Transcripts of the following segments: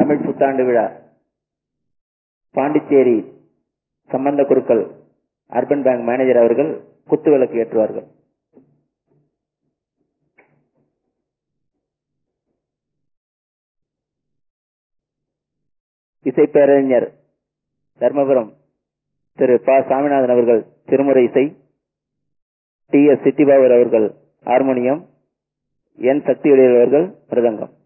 தமிழ் புத்தாண்டு விழா. பாண்டிச்சேரி சம்பந்த குருக்கள் அர்பன் பேங்க் மேனேஜர் அவர்கள் குத்துவிளக்கு ஏற்றுவார்கள். இசைப்பேரறிஞர் தர்மபுரம் திரு ப. சாமிநாதன் அவர்கள் திருமுறை இசை டி. எஸ். சித்திபாபர் அவர்கள் ஹார்மோனியம் என். சக்தி சக்தியுடையவர்கள் மிருதங்கம்.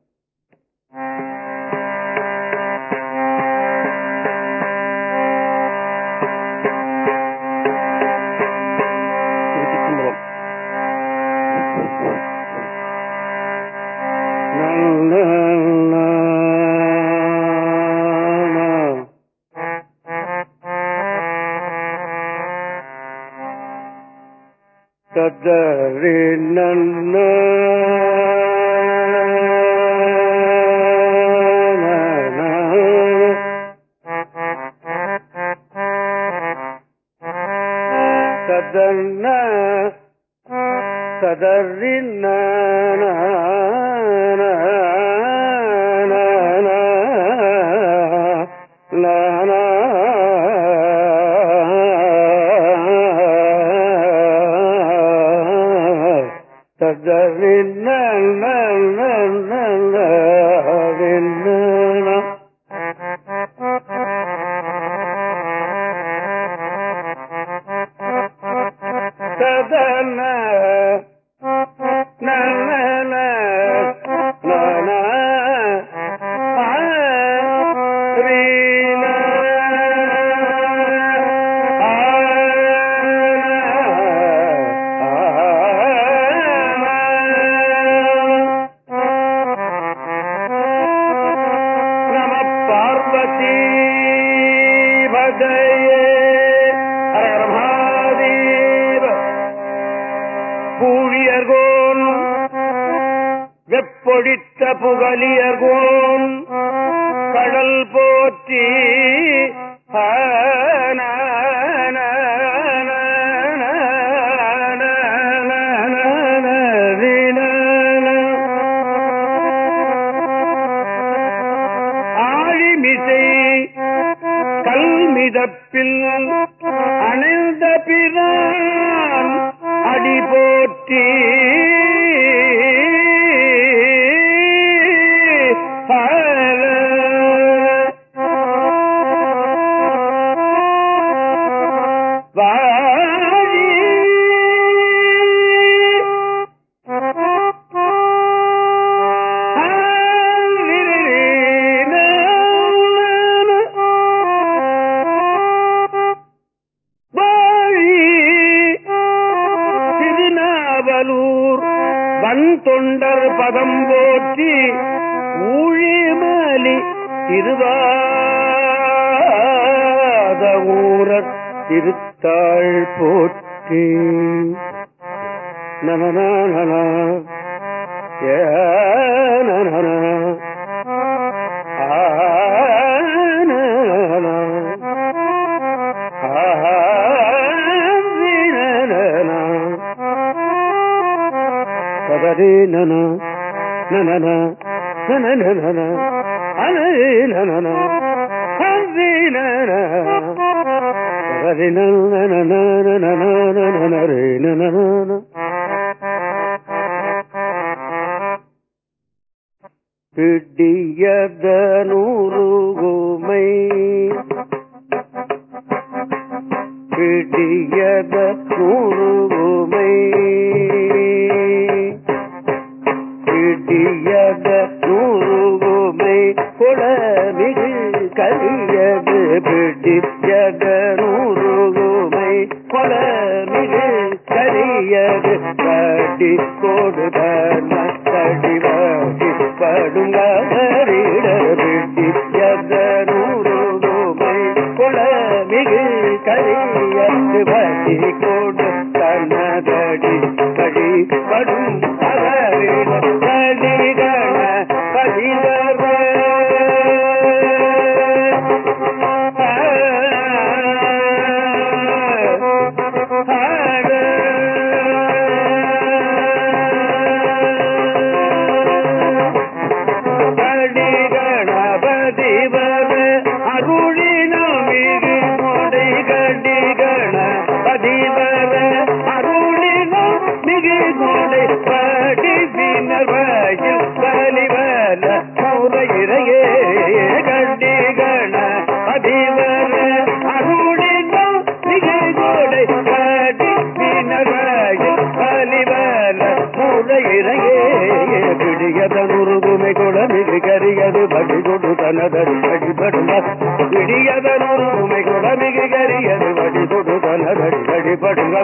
இடியதனூர் உமை குடமிகு கரியது படி கொடு தனதடி வழிபடுங்க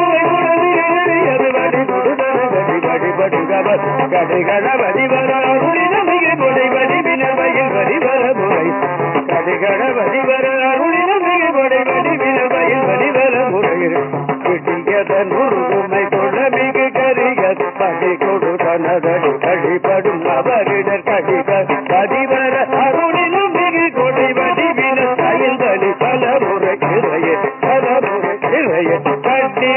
உமை குடமிகு கரியது படி கொடு தனதடி வழிபடுங்க கடைகள வடிவர அருளினமிகு பொடி வடிவின வயல் வடிவர முறை. கடைகள வடிவர அருளினமிகு பொடி வடிவின வயல் வடிவர முறை. இடியதனூர் உமை குடமிகு கரிய படி கொடு தனதடி வழிபடும் அவரிடர் கடிக பதிவர அருளிலும் மிகு கொடி வடிவின வயல் பலமுறை பல முறை கிளைய பல கிளைய கட்டி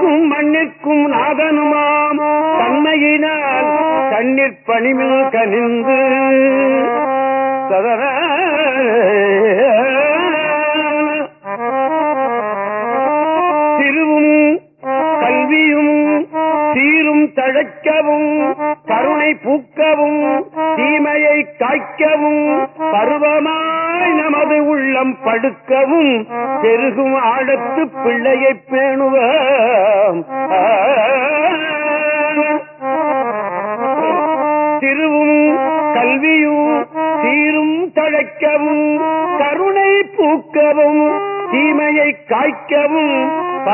விண்ணிற்கும் மண்ணிற்கும் நாதனுமாம். தன்மையினால் தண்ணீர் பணிமில் கனிந்து. சதர திருவும் கல்வியும் சீரும் தழைக்கவும் கருணை பூக்கவும் தீமையை காய்க்கவும் பருவமாய் நமது உள்ளம் படுக்கவும் பெருகும் ஆழத்து பிள்ளையை பேணுவோம்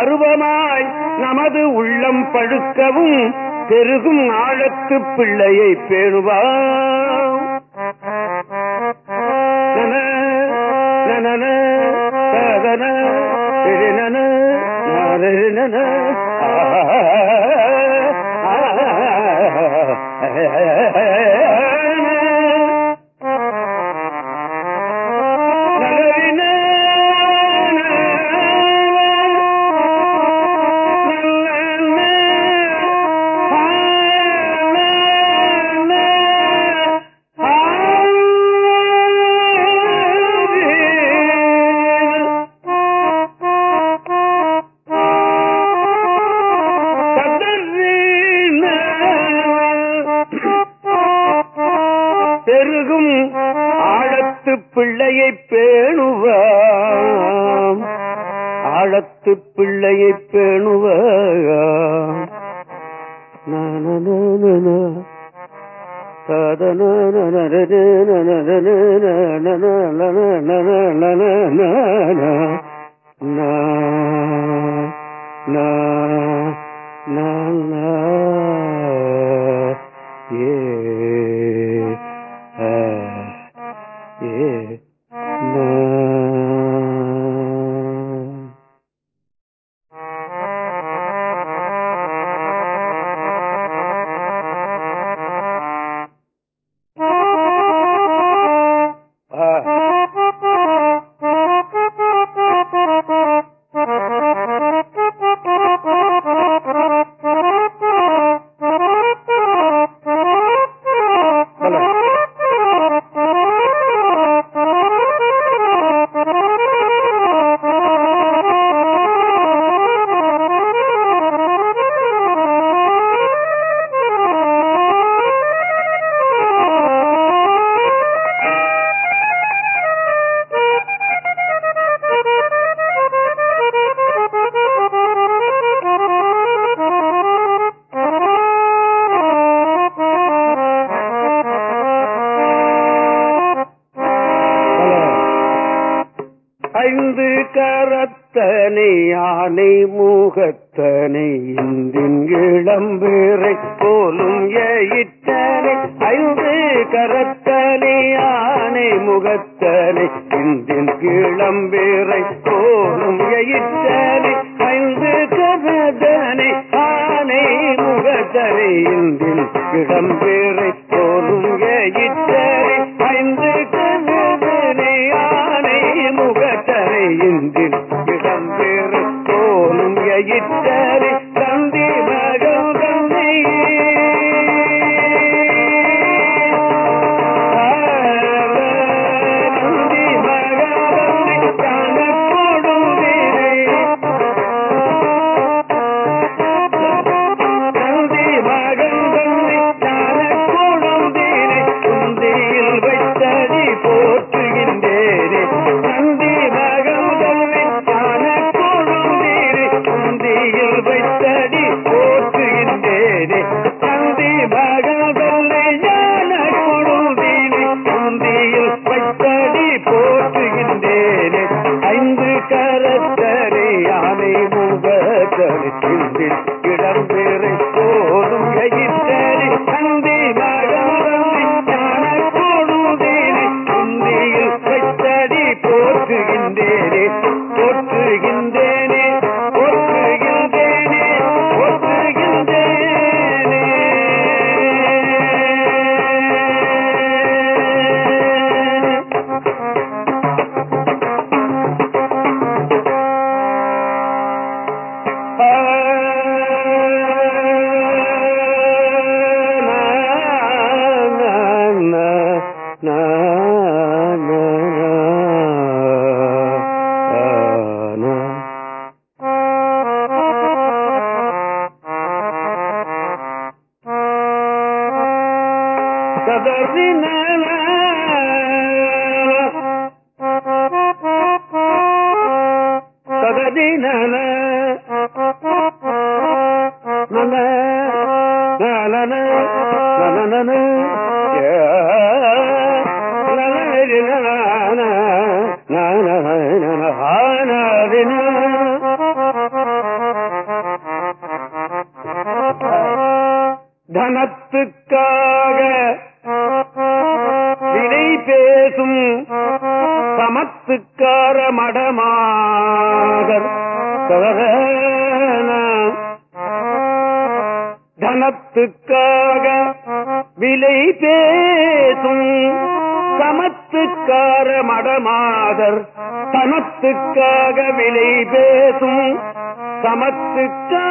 பருவமாய் நமது உள்ளம் பழுக்கவும் பெருகும் ஆழத்து பிள்ளையை பேணுவாம் நன, நன விலை பேசும் சமத்துக்கார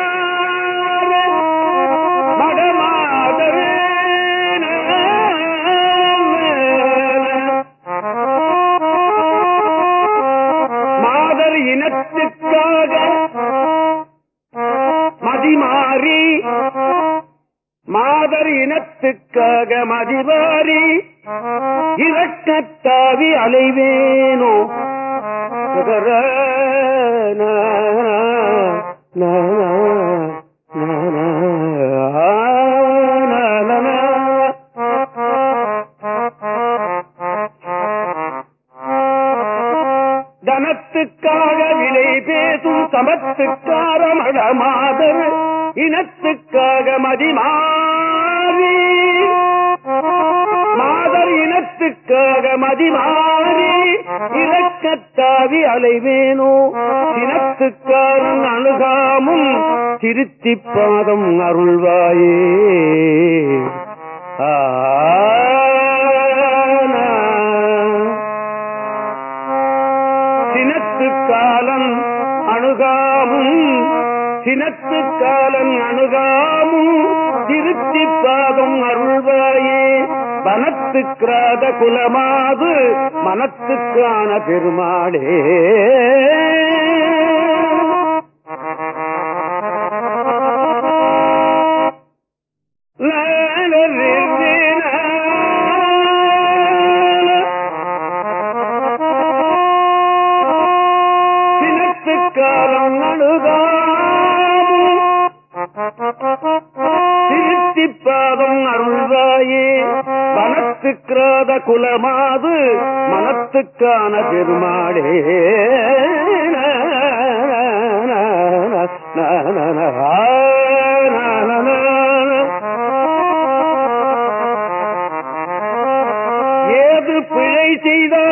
ஏது பிழை செய்தாலும்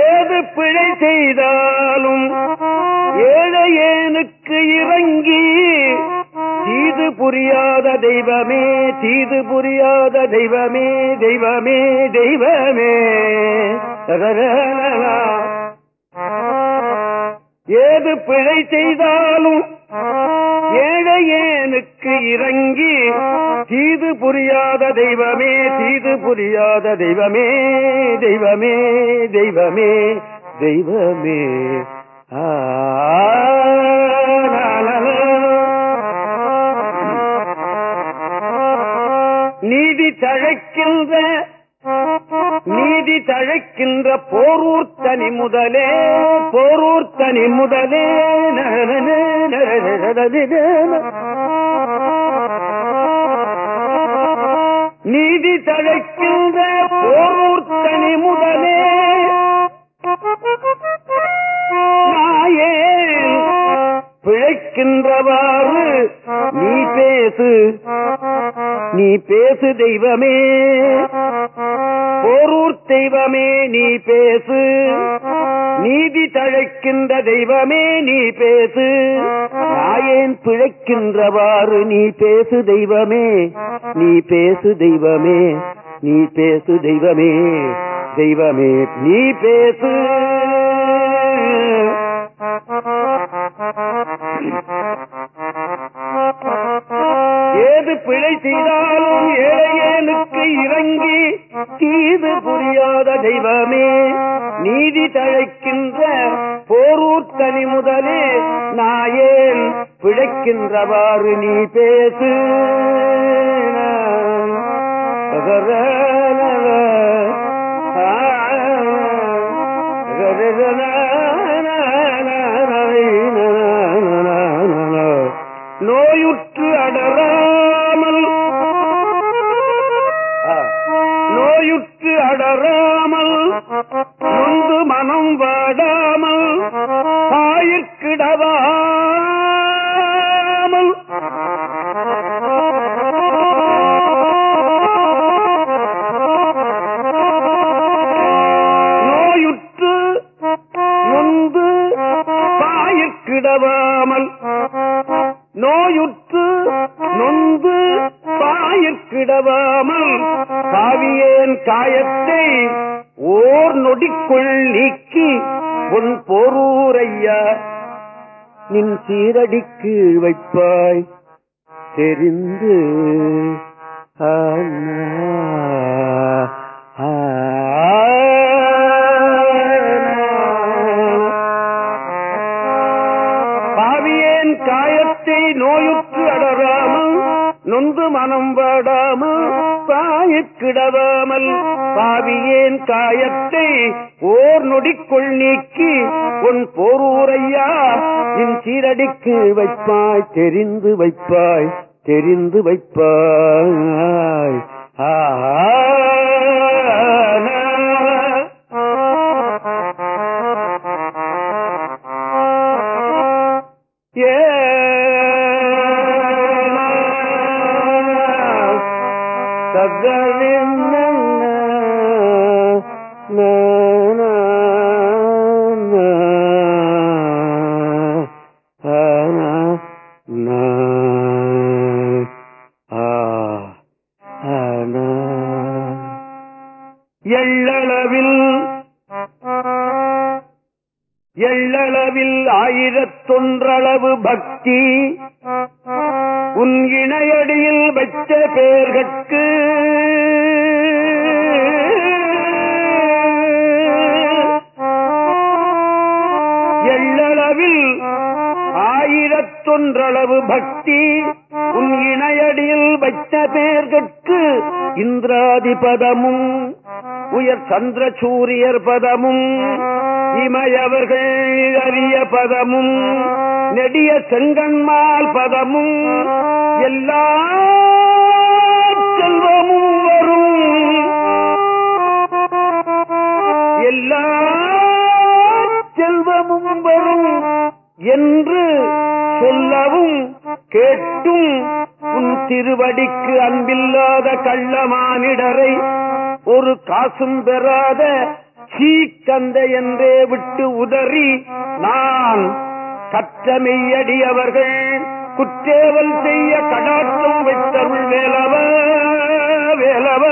ஏது பிழை செய்தாலும் ஏழையேனுக்கு இறங்கி தீது புரியாத தெய்வமே தீது புரியாத தெய்வமே தெய்வமே தெய்வமே. ஏது பிழை செய்தாலும் ஏழையேனுக்கு இறங்கி தீது புரியாத தெய்வமே தீது புரியாத தெய்வமே தெய்வமே தெய்வமே தெய்வமே ஆ, தழைக்கின்ற போரூர் தனி முதலே போரூர் தனி முதலே நீதி தழைக்கின்ற போரூர் தனி முதலே நாயே பிழைக்கின்றவாறு நீ பேசு. நீ பேசு தெய்வமே. போரூர் தெய்வமே நீ பேசு. நீதி தழைக்கின்ற தெய்வமே நீ பேசு. நாயேன் பிழைக்கின்றவாறு நீ பேசு தெய்வமே. நீ பேசு தெய்வமே. நீ பேசு தெய்வமே. தெய்வமே நீ பேசு. ஏது பிழை செய்தாலும் ஏழையேனுக்கு இறங்கி தீது புரியாத தெய்வமே நீதி தழைக்கின்ற போரூர்த்தனி முதலே நாயேன் பிழைக்கின்றவாறு நீ பேசு. நோயுற்று நோயுற்று நொந்து மனம் வாடாமல் தாயிற்கிடவாமல் நோயுற்று நொந்து பாயிற்கிடவாமல் நோயுற்று நொந்து பாயிற்கிடவாமல் காவியேன் காயத்தை ஓர் நொடிக்குள் நீக்கி உன் போரூரையா நின் சீரடிக்கு வைப்பாய் தெரிந்து பாவியேன் காயத்தை நோயுற்று அடராமல் நொந்து மனம் வாடாமல் பாயிற்கிடவாமல் பாவியேன் காயத்தை ஓர் நொடிக்குள் நீக்கி உன் போரூரையா என் சீரடிக்கு வைப்பாய் தெரிந்து வைப்பாய் தெரிந்து வைப்பாய். ஆஹா. பெற்ற வைத்த பேர்கட்கு. எள்ளளவில் ஆயிரத்தொன்றளவு பக்தி உன் இணையடியில் வைத்த பேர்கட்கு. இந்திராதிபதமும் உயர் சந்திர சூரியர் பதமும் இமையவர்கள் அரிய பதமும் நெடிய செங்கன்மால் பதமும் எல்லா எல்லா செல்வமும் வரும் என்று சொல்லவும் கேட்டும். உன் திருவடிக்கு அன்பில்லாத கள்ளமானிடரை ஒரு காசும் பெறாத சீக்கந்த என்றே விட்டு உதறி நான் கற்றமெய்யடியவர்கள் குற்றேவல் செய்ய கடாட்டம் வைத்தருள் வேலவ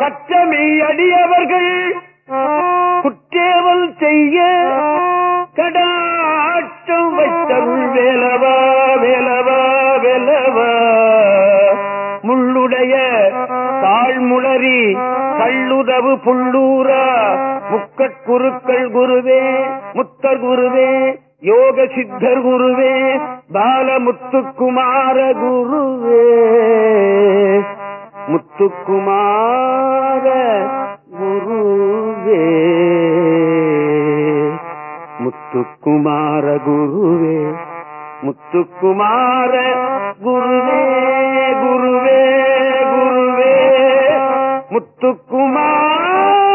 வேலவ அடியவர்கள் குற்றேவல் செய்ய கடாட்டம் வைத்தருள் வேலவா வேலவா வேலவா. முள்ளுடைய தாழ்முளறி கள்ளுதவு புள்ளூரா. முக்கட்குருக்கள் குருவே முத்தர் குருவே யோக சித்தர் குருவே பாலமுத்துக்குமார குருவே முத்துக்குமார குருவே. முத்துக்குமார குருவே முத்துக்குமார குருவே குருவே குருவே. முத்துக்குமார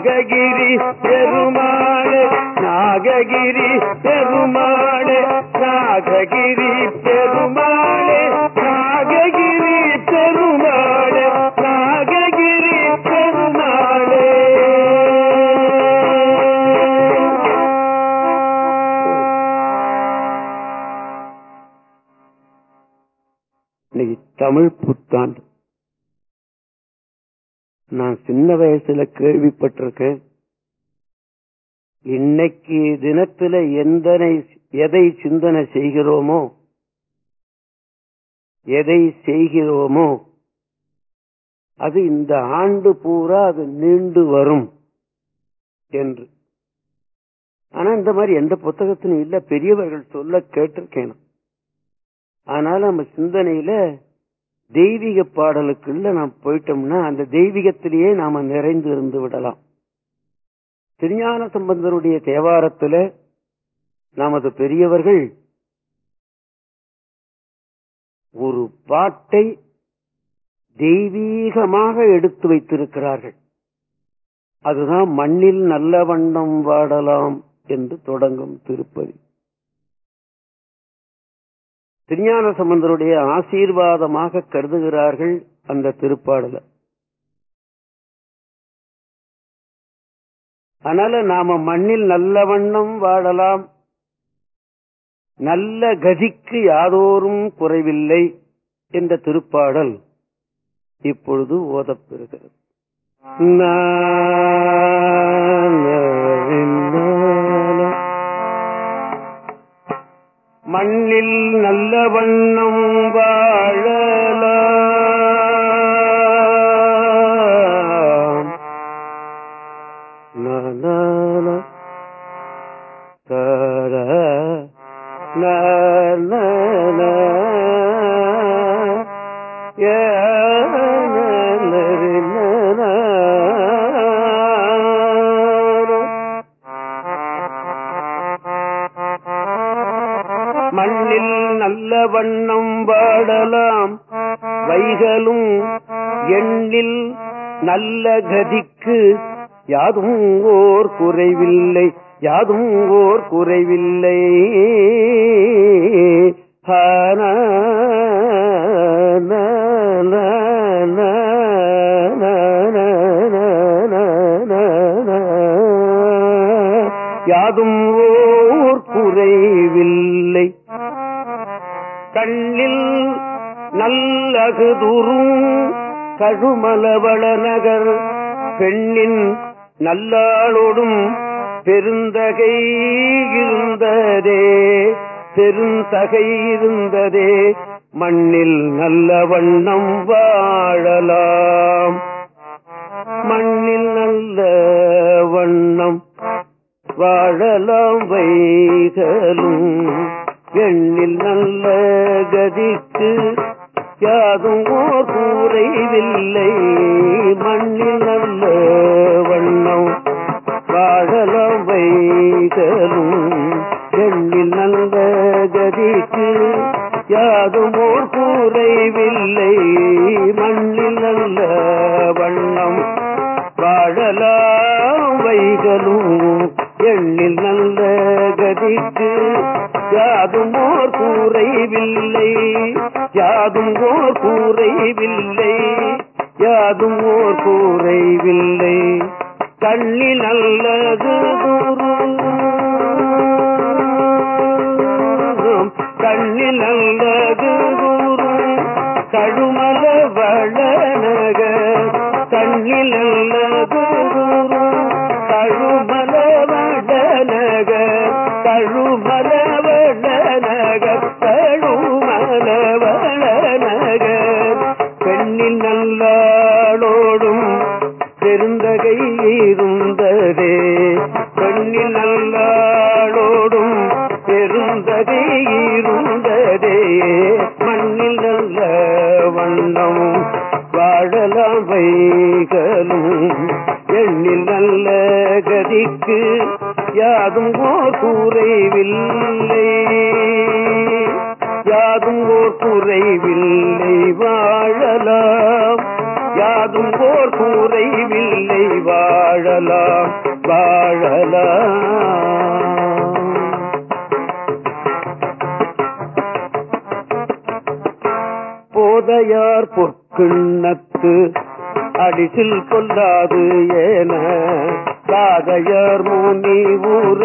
நாககிரி பெருமாள் நாககிரி பெருமாள். சின்ன கேள்விப்பட்டிருக்கேன் இன்னைக்கு தினத்துல எந்தனை எதை சிந்தனை செய்கிறோமோ எதை செய்கிறோமோ அது இந்த ஆண்டு பூரா அது நீண்டு வரும் என்று. ஆனா இந்த மாதிரி எந்த புத்தகத்திலும் இல்ல பெரியவர்கள் சொல்ல கேட்டிருக்கேன். ஆனால் நம்ம சிந்தனையில தெய்வீக பாடலுக்குள்ள நாம் போயிட்டோம்னா அந்த தெய்வீகத்திலேயே நாம நிறைந்து இருந்து விடலாம். திருஞான சம்பந்தருடைய தேவாரத்துல நமது பெரியவர்கள் ஒரு பாட்டை தெய்வீகமாக எடுத்து வைத்திருக்கிறார்கள். அதுதான் மண்ணில் நல்ல வண்ணம் வாடலாம் என்று தொடங்கும் திருப்பதி. திருஞான சம்பந்தருடைய ஆசீர்வாதமாக கருதுகிறார்கள் அந்த திருப்பாடல. அதனால நாம மண்ணில் நல்ல வண்ணம் வாழலாம். நல்ல கதிக்கு யாதோரும் குறைவில்லை என்ற திருப்பாடல் இப்பொழுது ஓதப்பெறுகிறது. மண்ணில் நல்ல வண்ணம் வாழ நல்ல கதிக்கு யாதும் ஓர் குறைவில்லை யாதும் ஓர் குறைவில்லை. யாதும் ஓர் குறைவில்லை. கண்ணில் நல்லகுதுரும் கழுமலவள பெண்ணின் நல்லாளோடும் பெருந்தகை இருந்ததே பெருந்தகை இருந்ததே மண்ணில் நல்ல வண்ணம் வாழலாம். மண்ணில் நல்ல வண்ணம் வாழலாம் வைகளும் எண்ணில் நல்ல கதிக்கு யாதும் ஓர் மறைவில்லை மண்ணில் நல்ல வண்ணம் வாழலாம் வைகளும். எண்ணில் நல்ல கதிக்கு யாதும் ஓர் குறைவில்லை. மண்ணில் நல்ல வண்ணம் வாழலாம் வைகளும். எண்ணில் நல்ல கதிக்கு யாதும் ஓர் கூரைவில்லை யாதும் ஓர் கூரைவில்லை அதுவும் ஓர் கூரைவில்லை கண்ணி நல்லது யாதும் ஓர் குறைவில்லை. யாதும் ஓர் குறைவில்லை வாழலாம். யாதும் ஓர் குறைவில்லை வாழலாம் வாழலாம். போதையார் பொற்கிண்ணத்து அடிசில் கொள்ளாது ஏன. காதையார் முனி ஊர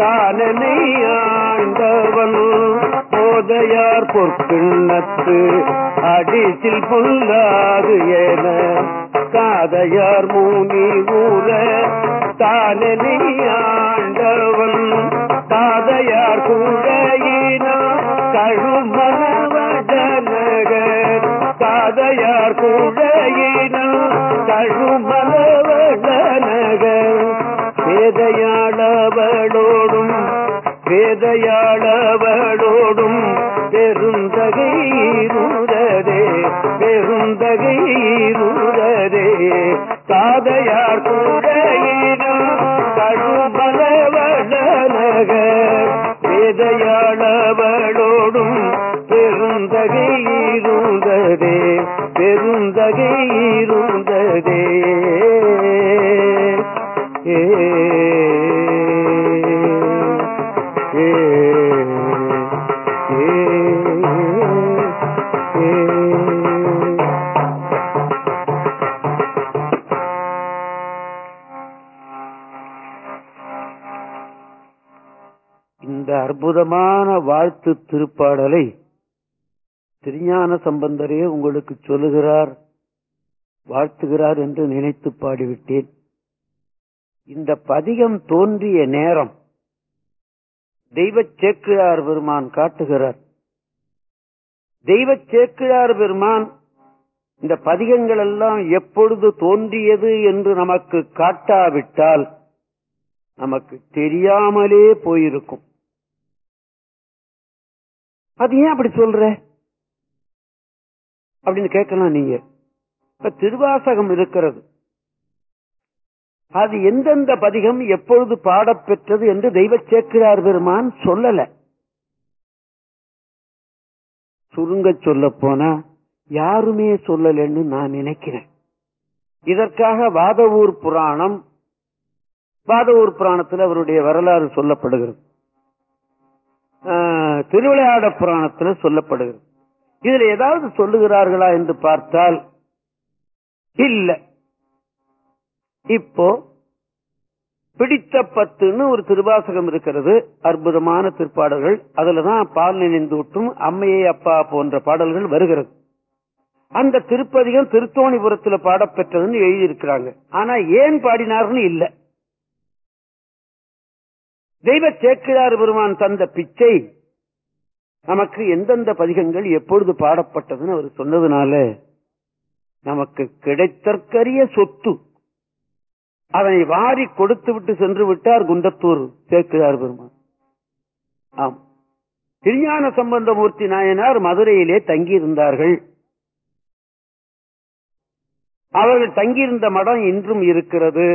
தானனை ஆண்டவன். போதையார் பொற்கிண்ணத்து அடிசில் புல்லாது என காதையார் முனி ஊர தானனை ஆண்டவன். காதையார் குழையினா கழுமலவடநகர் காதையார் குழையினா கழுமலவடநகர் வேதையாளவளோடும் வேதையாளவளோடும் பெருந்தகைருததே பெருந்தகைருததே காதையார் குழையினா கழுமலவடநகர் வேதையாளவளோடும் பெருந்தகை இருந்ததே பெருந்தகை அற்புதமான வாழ்த்து திருப்பாடலை திருஞான சம்பந்தரே உங்களுக்கு சொல்லுகிறார் வாழ்த்துகிறார் என்று நினைத்து பாடிவிட்டேன். இந்த பதிகம் தோன்றிய நேரம் தெய்வ சேக்கிழார் பெருமான் காட்டுகிறார். தெய்வ சேக்கிழார் பெருமான் இந்த பதிகங்கள் எல்லாம் எப்பொழுது தோன்றியது என்று நமக்கு காட்டாவிட்டால் நமக்கு தெரியாமலே போயிருக்கும். அது ஏன் அப்படி சொல்ற? அப்படின்னு கேட்கலாம் நீங்க. இப்ப திருவாசகம் இருக்கிறது. அது எந்தெந்த பதிகம் எப்பொழுது பாடப்பெற்றது என்று தெய்வ சேக்கிரார் பெருமான் சொல்லல. சுருங்க சொல்ல போனா யாருமே சொல்லலன்னு நான் நினைக்கிறேன். இதற்காக வாதவூர் புராணம் வாதவூர் புராணத்தில் அவருடைய வரலாறு சொல்லப்படுகிறது. திருவிளையாட புராணத்தில் சொல்லப்படுகிறது. இதுல ஏதாவது சொல்லுகிறார்களா என்று பார்த்தால் இல்ல. இப்போ பிடித்த பத்துன்னு ஒரு திருவாசகம் இருக்கிறது அற்புதமான திருப்பாடல்கள் அதுலதான் பால் நினைந்தூட்டும் அம்மையை அப்பா போன்ற பாடல்கள் வருகிறது. அந்த திருப்பதிகம் திருத்தோணிபுரத்துல பாடப்பெற்றதுன்னு எழுதியிருக்கிறாங்க. ஆனா ஏன் பாடினார்னு இல்லை. தெய்வ சேக்கிழார் பெருமான் தந்த பிச்சை நமக்கு எந்தெந்த பதிகங்கள் எப்பொழுது பாடப்பட்டதுன்னு அவர் சொன்னதுனால நமக்கு கிடைத்தற்கரிய சொத்து அதனை வாரி கொடுத்து விட்டு சென்று விட்டார் குண்டத்தூர் சேர்க்கிறார் பெருமான். ஆம். திருஞான சம்பந்தமூர்த்தி நாயனார் மதுரையிலே தங்கியிருந்தார்கள். அவர்கள் தங்கியிருந்த மடம் இன்றும் இருக்கிறது.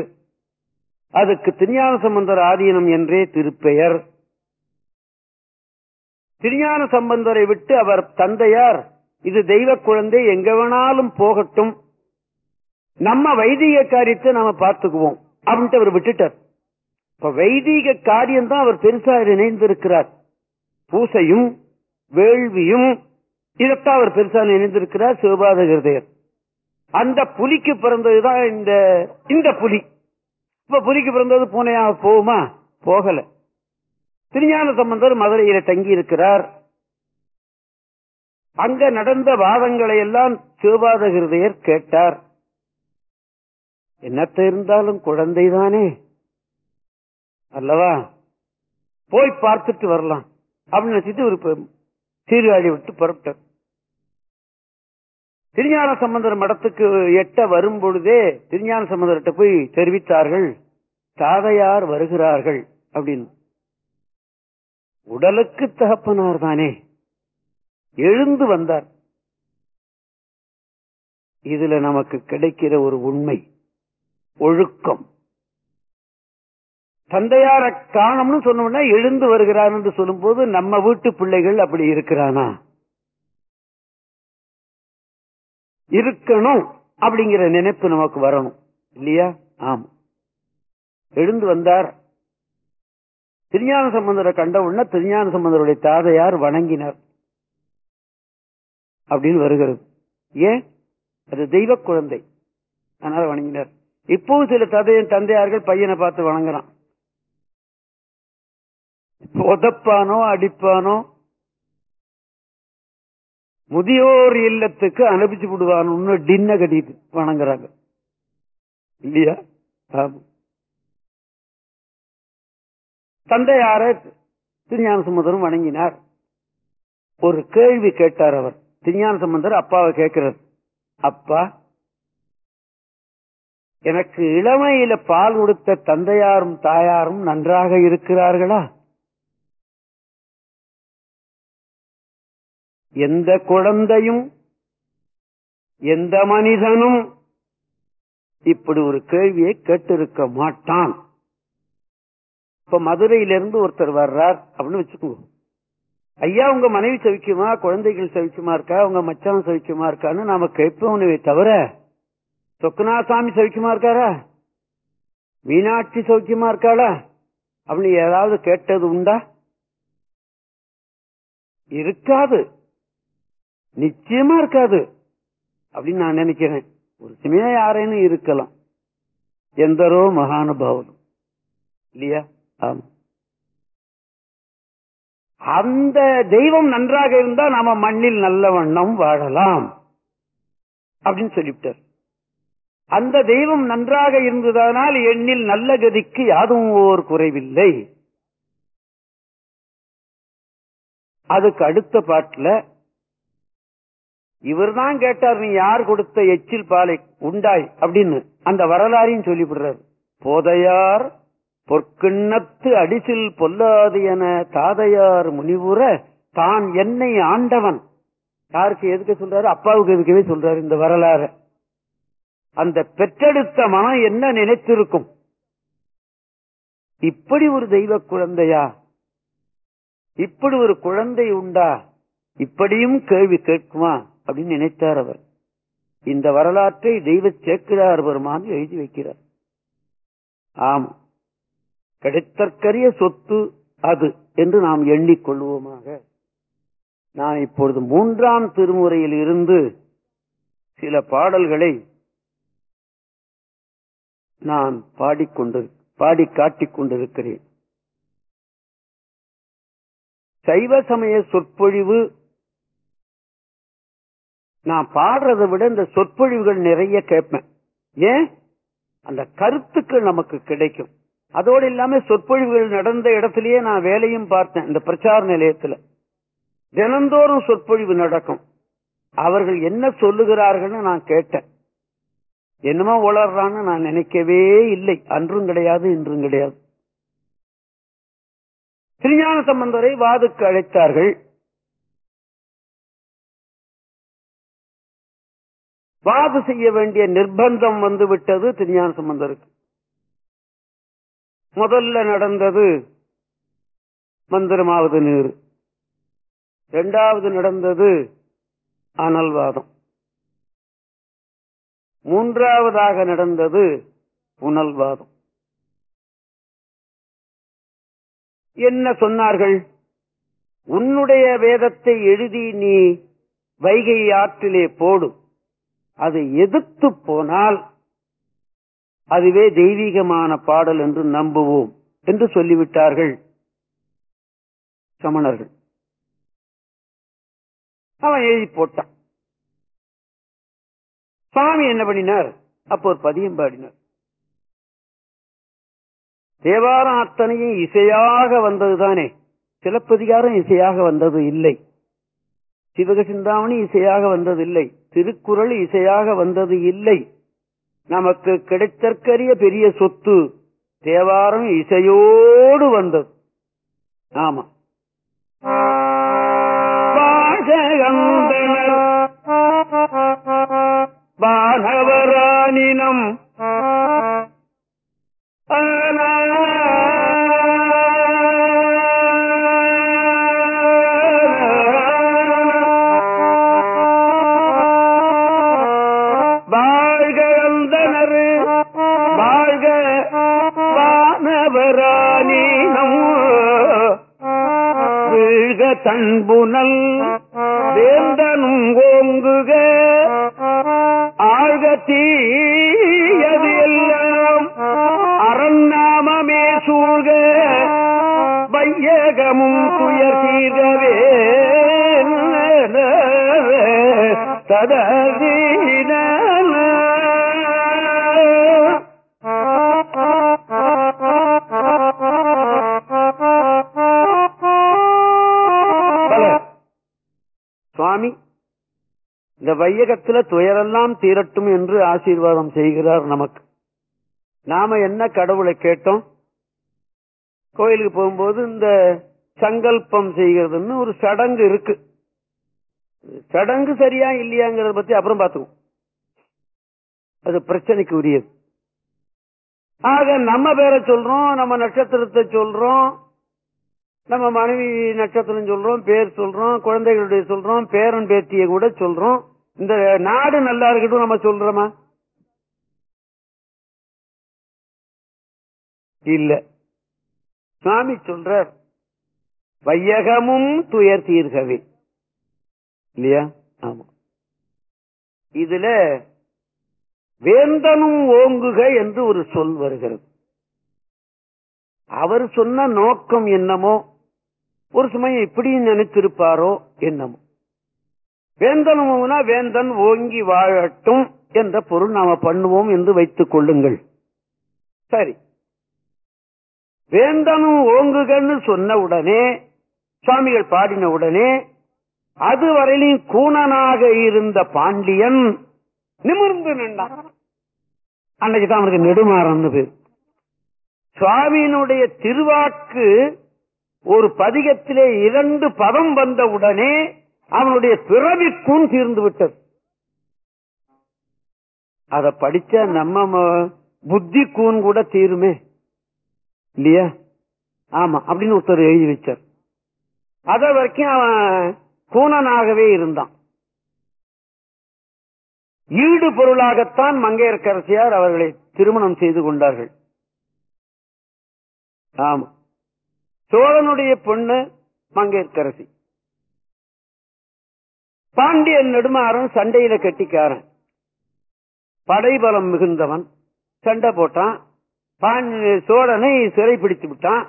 அதுக்கு திருஞான சம்பந்தர் ஆதீனம் என்றே திருப்பெயர். திருஞான சம்பந்தரை விட்டு அவர் தந்தையார் இது தெய்வ குழந்தை எங்க வேணாலும் போகட்டும். நம்ம வைதிக காரியத்தை நாம பார்த்துக்குவோம் அப்படின்ட்டு அவர் விட்டுட்டார். இப்ப வைதிக காரியம் தான் அவர் பெருசா நினைந்திருக்கிறார். பூசையும் வேள்வியும் இதத்தான் அவர் பெருசா நினைந்திருக்கிறார் சிவபாத அந்த புலிக்கு பிறந்ததுதான் இந்த இந்த புலி. இப்ப புலிக்கு பிறந்தது பூனையாக போகுமா? போகல. திருஞான சம்பந்தர் மதுரையில தங்கி இருக்கிறார். அங்க நடந்த வாதங்களை எல்லாம் சிவபாத ஹிருதயர் கேட்டார். என்னத்த இருந்தாலும் குழந்தைதானே அல்லவா? போய் பார்த்துட்டு வரலாம். அப்படின்னு நினைச்சிட்டு ஒரு சீர்காழி விட்டு புறப்பட்டார். திருஞான சம்பந்தர் மடத்துக்கு எட்ட வரும் பொழுதே திருஞான சம்பந்தர்கிட்ட போய் தெரிவித்தார்கள். தாதையார் வருகிறார்கள் அப்படின்னு. உடலுக்கு தகப்பனார் தானே. எழுந்து வந்தார். இதுல நமக்கு கிடைக்கிற ஒரு உண்மை ஒழுக்கம். தந்தையார காணம்னு சொன்னோம்னா எழுந்து வருகிறார் என்று சொல்லும் போது நம்ம வீட்டு பிள்ளைகள் அப்படி இருக்கிறானா? இருக்கணும் அப்படிங்கிற நினைப்பு நமக்கு வரணும். இல்லையா? ஆமா. எழுந்து வந்தார். திருஞான சம்பந்தரை கண்ட உடனே திருஞான சம்பந்தருடைய தாதையார் வணங்கினார். அப்படின்னு வருகிறது. ஏன்? அது தெய்வ குழந்தை. அதனால வணங்கினார். இப்பவும் சில ததையின் தந்தையார்கள் பையனை பார்த்து வணங்குறான். உதப்பானோ அடிப்பானோ முதியோர் இல்லத்துக்கு அனுப்பிச்சு விடுவான்னு டின்ன கட்டிட்டு வணங்குறாங்க. இல்லையா? தந்தையார திருஞான சம்பந்தரும் வணங்கினார். ஒரு கேள்வி கேட்டார் அவர். திருஞான சம்பந்தர் அப்பாவை கேட்கிறார். அப்பா எனக்கு இளமையில பால் கொடுத்த தந்தையாரும் தாயாரும் நன்றாக இருக்கிறார்களா? எந்த குழந்தையும் எந்த மனிதனும் இப்படி ஒரு கேள்வியை கேட்டிருக்க மாட்டான். இப்ப மதுரையிலிருந்து ஒருத்தர் வர்றார் அப்படின்னு வச்சுக்கோங்க. ஐயா உங்க மனைவி சவிக்குமா? குழந்தைகள் சவிக்குமா இருக்கா? உங்க மச்சான் சவிக்குமா இருக்கான்னு நாம கேட்போனவே தவிர சொக்குநாசாமி சவிக்குமா இருக்காரா? மீனாட்சி சௌக்கியமா இருக்காளா? அப்படின்னு ஏதாவது கேட்டது உண்டா? இருக்காது. நிச்சயமா இருக்காது அப்படின்னு நான் நினைக்கிறேன். ஒரு சமயம் யாரேன்னு இருக்கலாம். எந்தரோ மகானுபாவம். இல்லையா? ஆமா. அந்த தெய்வம் நன்றாக இருந்தா நாம மண்ணில் நல்ல வண்ணம் வாழலாம் அப்படின்னு சொல்லிவிட்டார். அந்த தெய்வம் நன்றாக இருந்ததனால் எண்ணில் நல்ல கதிக்கு யாதும் ஓர் குறைவில்லை. அதுக்கு அடுத்த பாட்டுல இவர்தான் கேட்டார் நீ யார் கொடுத்த எச்சில் பாலை உண்டாய்? அப்படின்னு அந்த வரலாறையும் சொல்லிவிடுறாரு. போதையார் பொற்கிண்ணத்து அடிசில் பொல்லாது என தாதையார் முனிவுற தான் என்னை ஆண்டவன். யாருக்கு எதுக்கு சொல்றாரு? அப்பாவுக்கு எதுக்கவே சொல்றாரு இந்த வரலாறு. அந்த பெற்றெடுத்த மனம் என்ன நினைத்திருக்கும்? இப்படி ஒரு தெய்வ குழந்தையா? இப்படி ஒரு குழந்தை உண்டா? இப்படியும் கேள்வி கேட்குமா? அப்படின்னு நினைத்தார் அவர். இந்த வரலாற்றை தெய்வ சேக்கிரார் பெருமான் எழுதி வைக்கிறார். ஆம். கிடைத்தற்கரிய சொத்து அது என்று நாம் எண்ணிக்கொள்வோமாக. நான் இப்பொழுது மூன்றாம் திருமுறையில் இருந்து சில பாடல்களை நான் பாடிக்கொண்டு பாடி காட்டிக் கொண்டிருக்கிறேன். சைவ சமய சொற்பொழிவு நான் பாடுறதை விட இந்த சொற்பொழிவுகள் நிறைய கேட்பேன். ஏன்? அந்த கருத்துக்கள் நமக்கு கிடைக்கும். அதோடு இல்லாம சொற்பொழிவுகள் நடந்த இடத்திலேயே நான் வேலையும் பார்த்தேன் இந்த பிரச்சார நிலையத்துல. தினந்தோறும் சொற்பொழிவு நடக்கும். அவர்கள் என்ன சொல்லுகிறார்கள்னு நான் கேட்டேன். என்னமோ உளர்றான்னு நான் நினைக்கவே இல்லை. அன்றும் கிடையாது இன்றும் கிடையாது. திருஞான சம்பந்தரை வாதுக்கு அழைத்தார்கள். வாது செய்ய வேண்டிய நிர்பந்தம் வந்து விட்டது திருஞான சம்பந்தருக்கு. முதல்ல நடந்தது மந்திரமாவது நீர். இரண்டாவது நடந்தது அனல்வாதம். மூன்றாவதாக நடந்தது புனல்வாதம் என்ன சொன்னார்கள்? உன்னுடைய வேதத்தை எழுதி நீ வைகை ஆற்றிலே போடு. அதை எதிர்த்து போனால் அதுவே தெய்வீகமான பாடல் என்று நம்புவோம் என்று சொல்லிவிட்டார்கள் சமணர்கள். அவன் எழுதி போட்டான். சுவாமி என்ன பண்ணினார்? அப்போ ஒரு பதியம் பாடினார். தேவாரம் அத்தனையும் இசையாக வந்ததுதானே? சிலப்பதிகாரம் இசையாக வந்தது இல்லை. சிவக சிந்தாமணி இசையாக வந்தது இல்லை திருக்குறள் இசையாக வந்தது இல்லை. நமக்கு கிடைத்தற்கரிய பெரிய சொத்து தேவாரம் இசையோடு வந்தது. ஆமா. பானவரானினம் தன்புணல் வேந்தனும் ஓங்குக. ஆழ்க தீயது எல்லாம் அரண்நாமமே சூழ்க. வையகமும் துயர் தீர்கவே. ததீன இந்த வையகத்துல துயரெல்லாம் தீரட்டும் என்று ஆசீர்வாதம் செய்கிறார் நமக்கு. நாம என்ன கடவுளை கேட்டோம்? கோயிலுக்கு போகும்போது இந்த சங்கல்பம் செய்கிறதுன்னு ஒரு சடங்கு இருக்கு. சடங்கு சரியா இல்லையாங்கிறத பத்தி அப்புறம் பார்த்துக்குவோம். அது பிரச்சனைக்கு உரியது. ஆக நம்ம பேரை சொல்றோம் நம்ம நட்சத்திரத்தை சொல்றோம் நம்ம மனைவி நட்சத்திரம் சொல்றோம் பேர் சொல்றோம் குழந்தைகளுடைய சொல்றோம் பேரன் பேத்திய கூட சொல்றோம். இந்த நாடு நல்லா இருக்கட்டும் நம்ம சொல்றோமா? இல்ல. சுவாமி சொல்றார் வையகமும் துயர் தீர்கவே. இல்லையா? ஆமா. இதுல வேந்தனும் ஓங்குக என்று ஒரு சொல் வருகிறது. அவர் சொன்ன நோக்கம் என்னமோ ஒரு சமயம் இப்படி நினைத்திருப்பாரோ என்னமோ. வேந்தனும்னா வேந்தன் ஓங்கி வாழட்டும் என்ற பொருள் நாம பண்ணுவோம் என்று வைத்துக் கொள்ளுங்கள். சரி. வேந்தனும் ஓங்குகன்னு சொன்ன உடனே சுவாமிகள் பாடின உடனே அதுவரையிலும் கூணனாக இருந்த பாண்டியன் நிமிர்ந்து நின்றான். அன்னைக்கு தான் அவனுக்கு நெடுமாறன் பேர். சுவாமியினுடைய திருவாக்கு ஒரு பதிகத்திலே இரண்டு பதம் வந்த உடனே அவனுடைய பிறவி கூன் தீர்ந்து விட்டது. அத படிச்ச நம்ம புத்தி கூன் கூட தீருமே. இல்லையா? ஆமா அப்படின்னு ஒருத்தர் எழுதி வச்சார். அத வரைக்கும் அவன் கூனனாகவே இருந்தான். ஈடு பொருளாகத்தான் மங்கையர்கரசியார் அவர்களை திருமணம் செய்து கொண்டார்கள். ஆமா. சோழனுடைய பொண்ணு மங்கையர்கரசி பாண்டியன் நெடுமாறன் சண்டையில கட்டிக்காரன். படைபலம் மிகுந்தவன். சண்டை போட்டான். பாண்டி- சோழனை சிறை பிடித்து விட்டான்.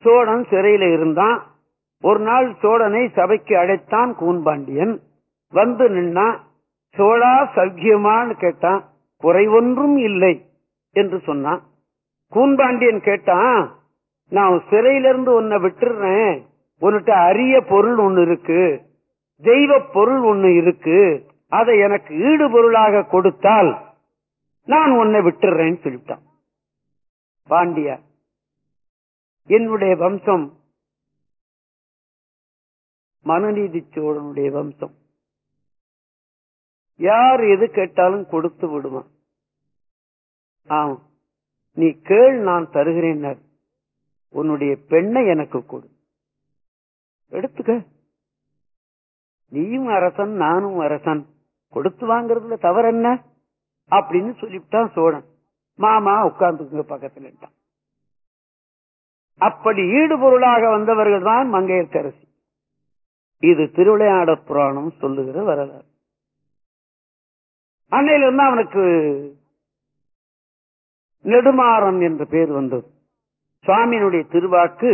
சோழன் சிறையில இருந்தான். ஒரு நாள் சோழனை சபைக்கு அழைத்தான் கூன்பாண்டியன் வந்து நின்னா சோழா சௌக்கியமான்னு கேட்டான். குறை ஒன்றும் இல்லை என்று சொன்னான். கூன்பாண்டியன் கேட்டான் நான் சிறையிலிருந்து உன்னை விட்டுறேன். உன்னிட்ட அரிய பொருள் ஒன்னு இருக்கு. தெய்வ பொருள் ஒண்ணு இருக்கு. அதை எனக்கு ஈடு பொருளாக கொடுத்தால் நான் உன்னை விட்டுறேன்னு சொல்லிட்டான். பாண்டியா என்னுடைய வம்சம் மனுநீதி சோழனுடைய வம்சம். யார் எது கேட்டாலும் கொடுத்து விடுவான். ஆமா நீ கேள் நான் தருகிறேன் உன்னுடைய பெண்ணை எனக்கு கொடு. எடுத்துக்க. நீயும் அரசன் நானும் அரசன். கொடுத்து வாங்குறதுல தவறு என்ன அப்படின்னு சொல்லிவிட்டான் சோழன். மாமா உட்கார்ந்துக்குங்க பக்கத்துல அப்படி ஈடுபொருளாக வந்தவர்கள் தான் மங்கையர்க்கரசி. இது திருவிளையாட புராணம் சொல்லுகிற வரலாறு. அன்னையிலிருந்து அவனுக்கு நெடுமாறன் என்ற பேர் வந்தது. சுவாமியினுடைய திருவாக்கு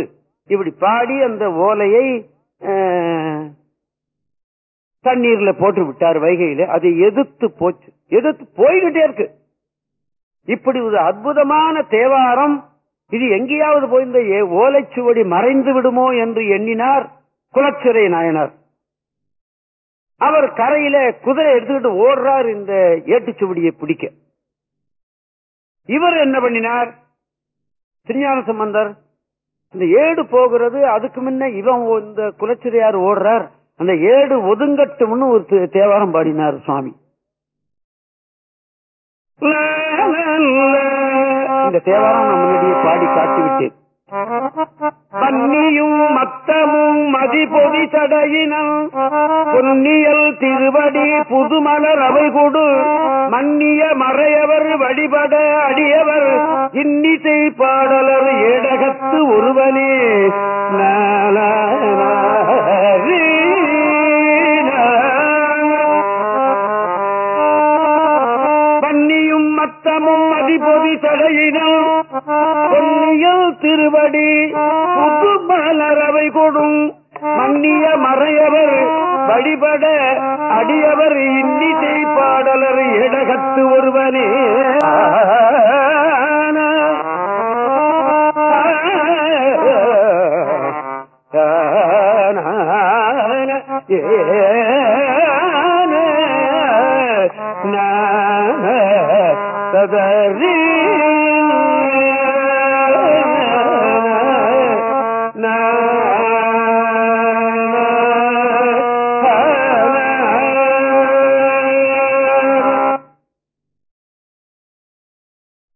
இப்படி பாடி அந்த ஓலையை அஹ், தண்ணீர்ல போட்டு விட்டார் வைகையில அது எதிர்த்து போச்சு. எதிர்த்து போய்கிட்டே இருக்கு. இப்படி ஒரு அற்புதமான தேவாரம் இது எங்கேயாவது போய் ஏ- ஓலைச்சுவடி மறைந்து விடுமோ என்று எண்ணினார் குலச்சிறை நாயனார். அவர் கரையில குதிரை எடுத்துக்கிட்டு ஓடுறார் இந்த ஏட்டுச்சுவடியை பிடிக்க. இவர் என்ன பண்ணினார்? திருஞான சம்பந்தர் இந்த ஏடு போகிறது அதுக்கு முன்ன இவன் இந்த குலச்சிறையார் ஓடுறார். அந்த ஏடு ஒதுங்கட்டும்னு ஒரு தேவாரம் பாடினார் சுவாமி. இந்த தேவாரம் நான் முன்னாடியே பாடி காட்டிவிட்டேன் பன்னியும் மத்தமும் மதிபொதி தடையினம் பொன்னியல் திருவடி புதுமலர் அவை கொடு. மன்னிய மறையவர் வழிபட அடியவர். இன்னிசை பாடலர் ஏடகத்து ஒருவனே. நாள மதிபொதி தடையினம் பொன்னியல் திருவடி புது மலரவை கொடும் மன்னிய மறையவர் வழிபட அடியவர் இன்னிசை பாடலர் இடகத்து ஒருவனே ஏ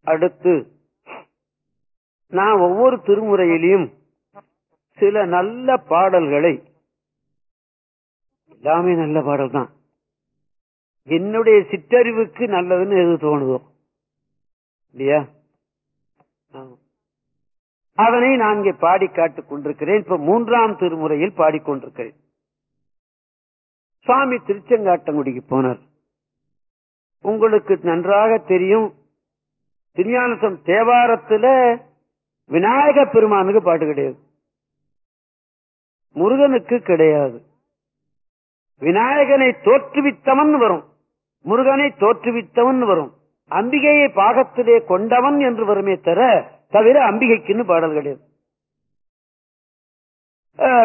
அடுத்து நான் ஒவ்வொரு திருமுறையிலையும் சில நல்ல பாடல்களை எல்லாமே நல்ல பாடல் தான் என்னுடைய சிற்றறிவுக்கு நல்லதுன்னு எது தோணுதோ. இல்லையா? ஆமா. அதனை நான் இங்கே பாடி காட்டுக் கொண்டிருக்கிறேன். இப்ப மூன்றாம் திருமுறையில் பாடிக்கொண்டிருக்கிறேன் சுவாமி திருச்செங்காட்டங்குடிக்கு போனார். உங்களுக்கு நன்றாக தெரியும். திருஞானசம் தேவாரத்துல விநாயக பெருமானுக்கு பாட்டு கிடையாது. முருகனுக்கு கிடையாது. விநாயகனை தோற்றுவித்தவன் வரும். முருகனை தோற்றுவித்தவன் வரும். அம்பிகையை பாகத்திலே கொண்டவன் என்று வருமே தர தவிர அம்பிகைக்குன்னு பாடல் கிடையாது.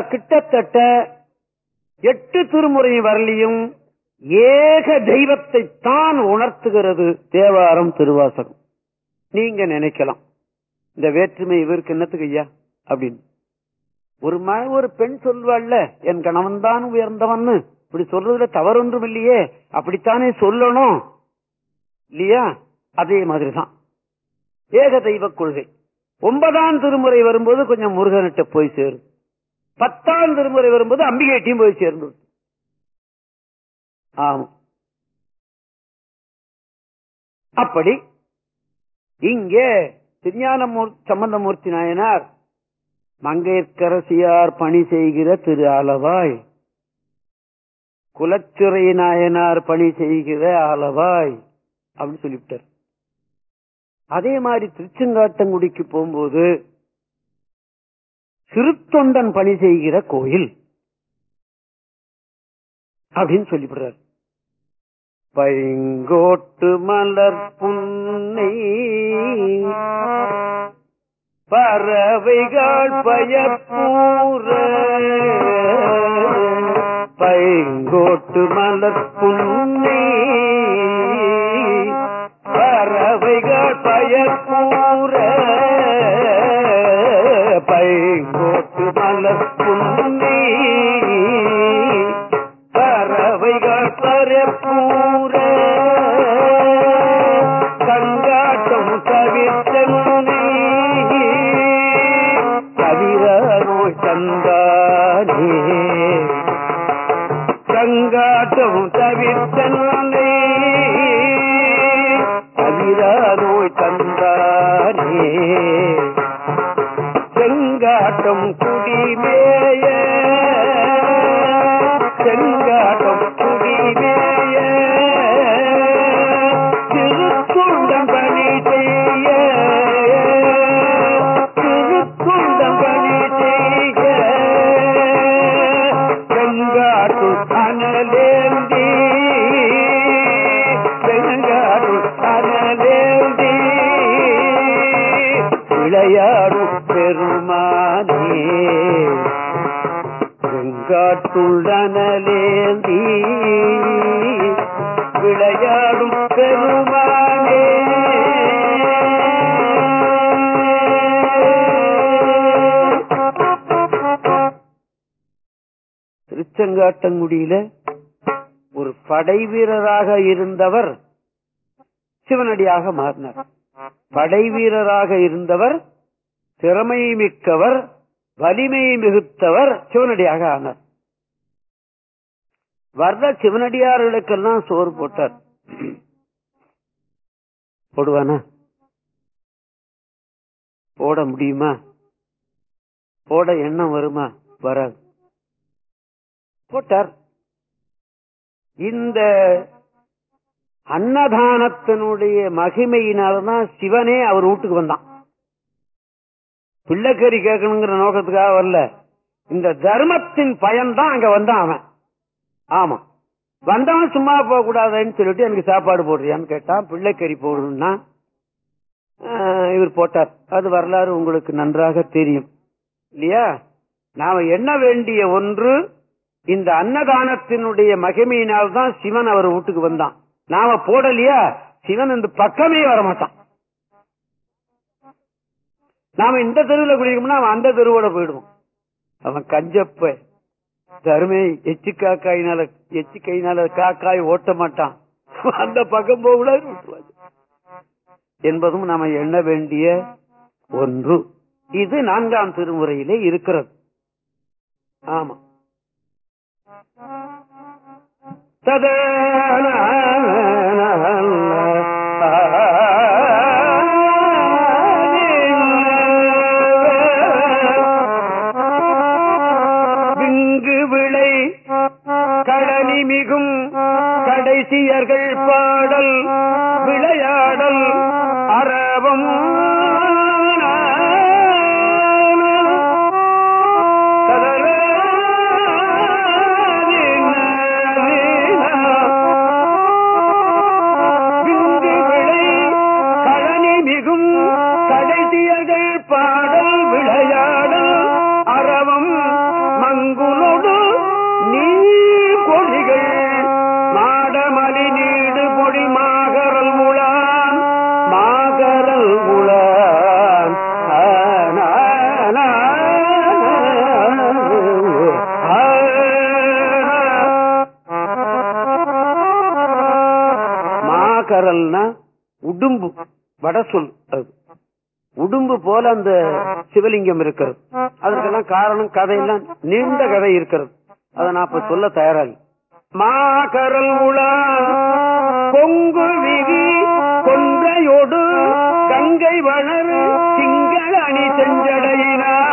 கிட்டத்தட்ட எட்டு திருமுறை வரலியும் ஏக தெய்வத்தை தான் உணர்த்துகிறது தேவாரம் திருவாசகம். நீங்க நினைக்கலாம். இந்த வேற்றுமை இவருக்கு என்னத்துக்கு ஐயா? அப்படின்னு. ஒரு ம ஒரு பெண் சொல்வாள்ல என் கணவன் தான் உயர்ந்தவன். இப்படி சொல்றதுல தவறொன்றும் இல்லையே. அப்படித்தானே சொல்லணும்? இல்லையா? அதே மாதிரிதான். ஏக தெய்வ கொள்கை. ஒன்பதாம் திருமுறை வரும்போது கொஞ்சம் முருகனிட்ட போய் சேரும். பத்தாம் திருமுறை வரும்போது அம்பிகைட்டையும் போய் சேர்ந்து ஆமா. அப்படி இங்கே திருஞானமூர் சம்பந்தமூர்த்தி நாயனார் மங்கையர்க்கரசியார் பணி செய்கிற திரு ஆலவாய் குலச்சிறை நாயனார் பணி செய்கிற ஆலவாய் அப்படின்னு சொல்லிவிட்டார். அதே மாதிரி திருச்செங்காட்டங்குடிக்கு போகும்போது சிறுத்தொண்டன் பணி செய்கிற கோயில் அப்படின்னு சொல்லிவிடுறார். பைங்கோட்டு மலர் புன்னை பறவைகள் பயப்பூர பைங்கோட்டு மலர் புன்னை ஆட்டம் காட்டுள்ளனலேந்தி. விளையாடும் பெருமானே. திருச்செங்காட்டங்குடியில ஒரு படை வீரராக இருந்தவர் சிவனடியாக மாறினார். படை வீரராக இருந்தவர் திறமை மிக்கவர் வலிமை மிகுத்தவர் சிவனடியாக ஆனார் வர்ற சிவனடியார்களுக்கெல்லாம் சோறு போட்டார். போடுவானா? போட முடியுமா? போட எண்ணம் வருமா? வராது. போட்டார். இந்த அன்னதானத்தினுடைய மகிமையினால்தான் சிவனே அவர் வீட்டுக்கு வந்தான். பிள்ளைக்கறி கேட்கணுங்கிற நோக்கத்துக்காக வரல. இந்த தர்மத்தின் பயன்தான் அங்க வந்தான் அவன். ஆமா. வந்தவன் சும்மா போக கூடாதுன்னு சொல்லிட்டு எனக்கு சாப்பாடு போடுறியான்னு கேட்டான். பிள்ளைக்கறி போடணும்னா இவர் போட்டார். அது வரலாறு உங்களுக்கு நன்றாக தெரியும். இல்லையா? நாம என்ன வேண்டிய ஒன்று இந்த அன்னதானத்தினுடைய மகிமையினால் தான் சிவன் அவர் வீட்டுக்கு வந்தான். நாம போடலையா? சிவன் இந்த பக்கமே வரமாட்டான். நாம இந்த தெருவுல குடிக்கணும்னா அவன் அந்த தெருவோட போயிடுவான். அவன் கஞ்சப்ப தருமை எச்சு காக்காயினால எச்சு கையினால காக்காய் ஓட்ட மாட்டான். அந்த பக்கம் போகக்கூடாது என்பதும் நாம எண்ண வேண்டிய ஒன்று. இது நான்காம் திருமுறையிலே இருக்கிறது. ஆமா. ததே கடைசியர்கள் பாடல். மாகரல்னா உடும்பு வட சொல் அது. உடும்பு போல அந்த சிவலிங்கம் இருக்கிறது. அதற்கெல்லாம் காரணம் கதையெல்லாம் நீண்ட கதை இருக்கிறது. அதை நான் இப்ப சொல்ல தயாராகி. மாகரல் உலா பொங்கு விதி கொன்றையோடு கங்கை வளர் திங்கள் அணி செஞ்சடையினார்.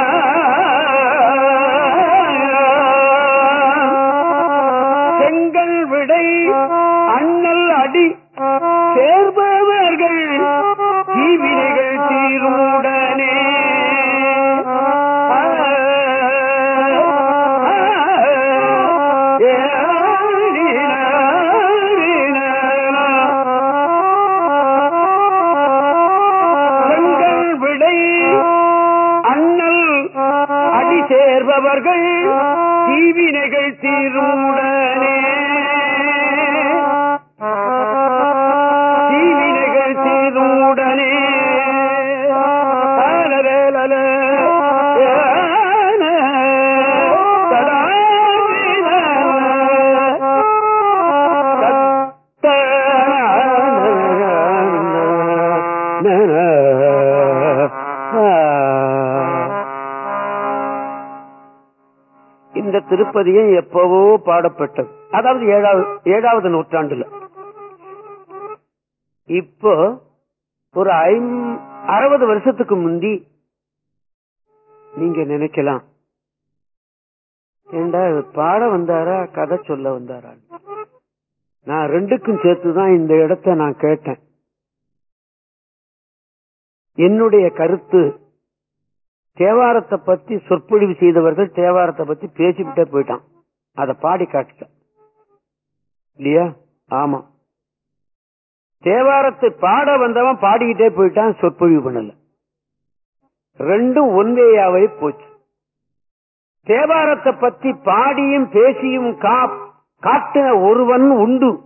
சேர்பவர்கள் ஜீவினைகள் தீருடனே செங்கல் அண்ணல் அடி சேர்பவர்கள் தீவினைகள் திருப்பதியும் எப்பவோ பாடப்பட்டது. அதாவது ஏழாவது ஏழாவது நூற்றாண்டுல. இப்போ ஒரு அறுபது வருஷத்துக்கு முந்தி நீங்க நினைக்கலாம். ஏண்டா பாட வந்தாரா கதை சொல்ல வந்தாரா நான் ரெண்டுக்கும் சேர்த்துதான் இந்த இடத்தை நான் கேட்டேன். என்னுடைய கருத்து தேவாரத்தை பத்தி சொற்பொழிவு செய்தவர்கள் தேவாரத்தை பத்தி பேசிக்கிட்டே போயிட்டான். அதை பாடி காட்டுட்டான். இல்லையா? ஆமா. தேவாரத்தை பாட வந்தவன் பாடிக்கிட்டே போயிட்டான் சொற்பொழிவு பண்ணல. ரெண்டும் ஒன்வேயாவே போச்சு. தேவாரத்தை பத்தி பாடியும் பேசியும் காட்டின ஒருவன் உண்டு.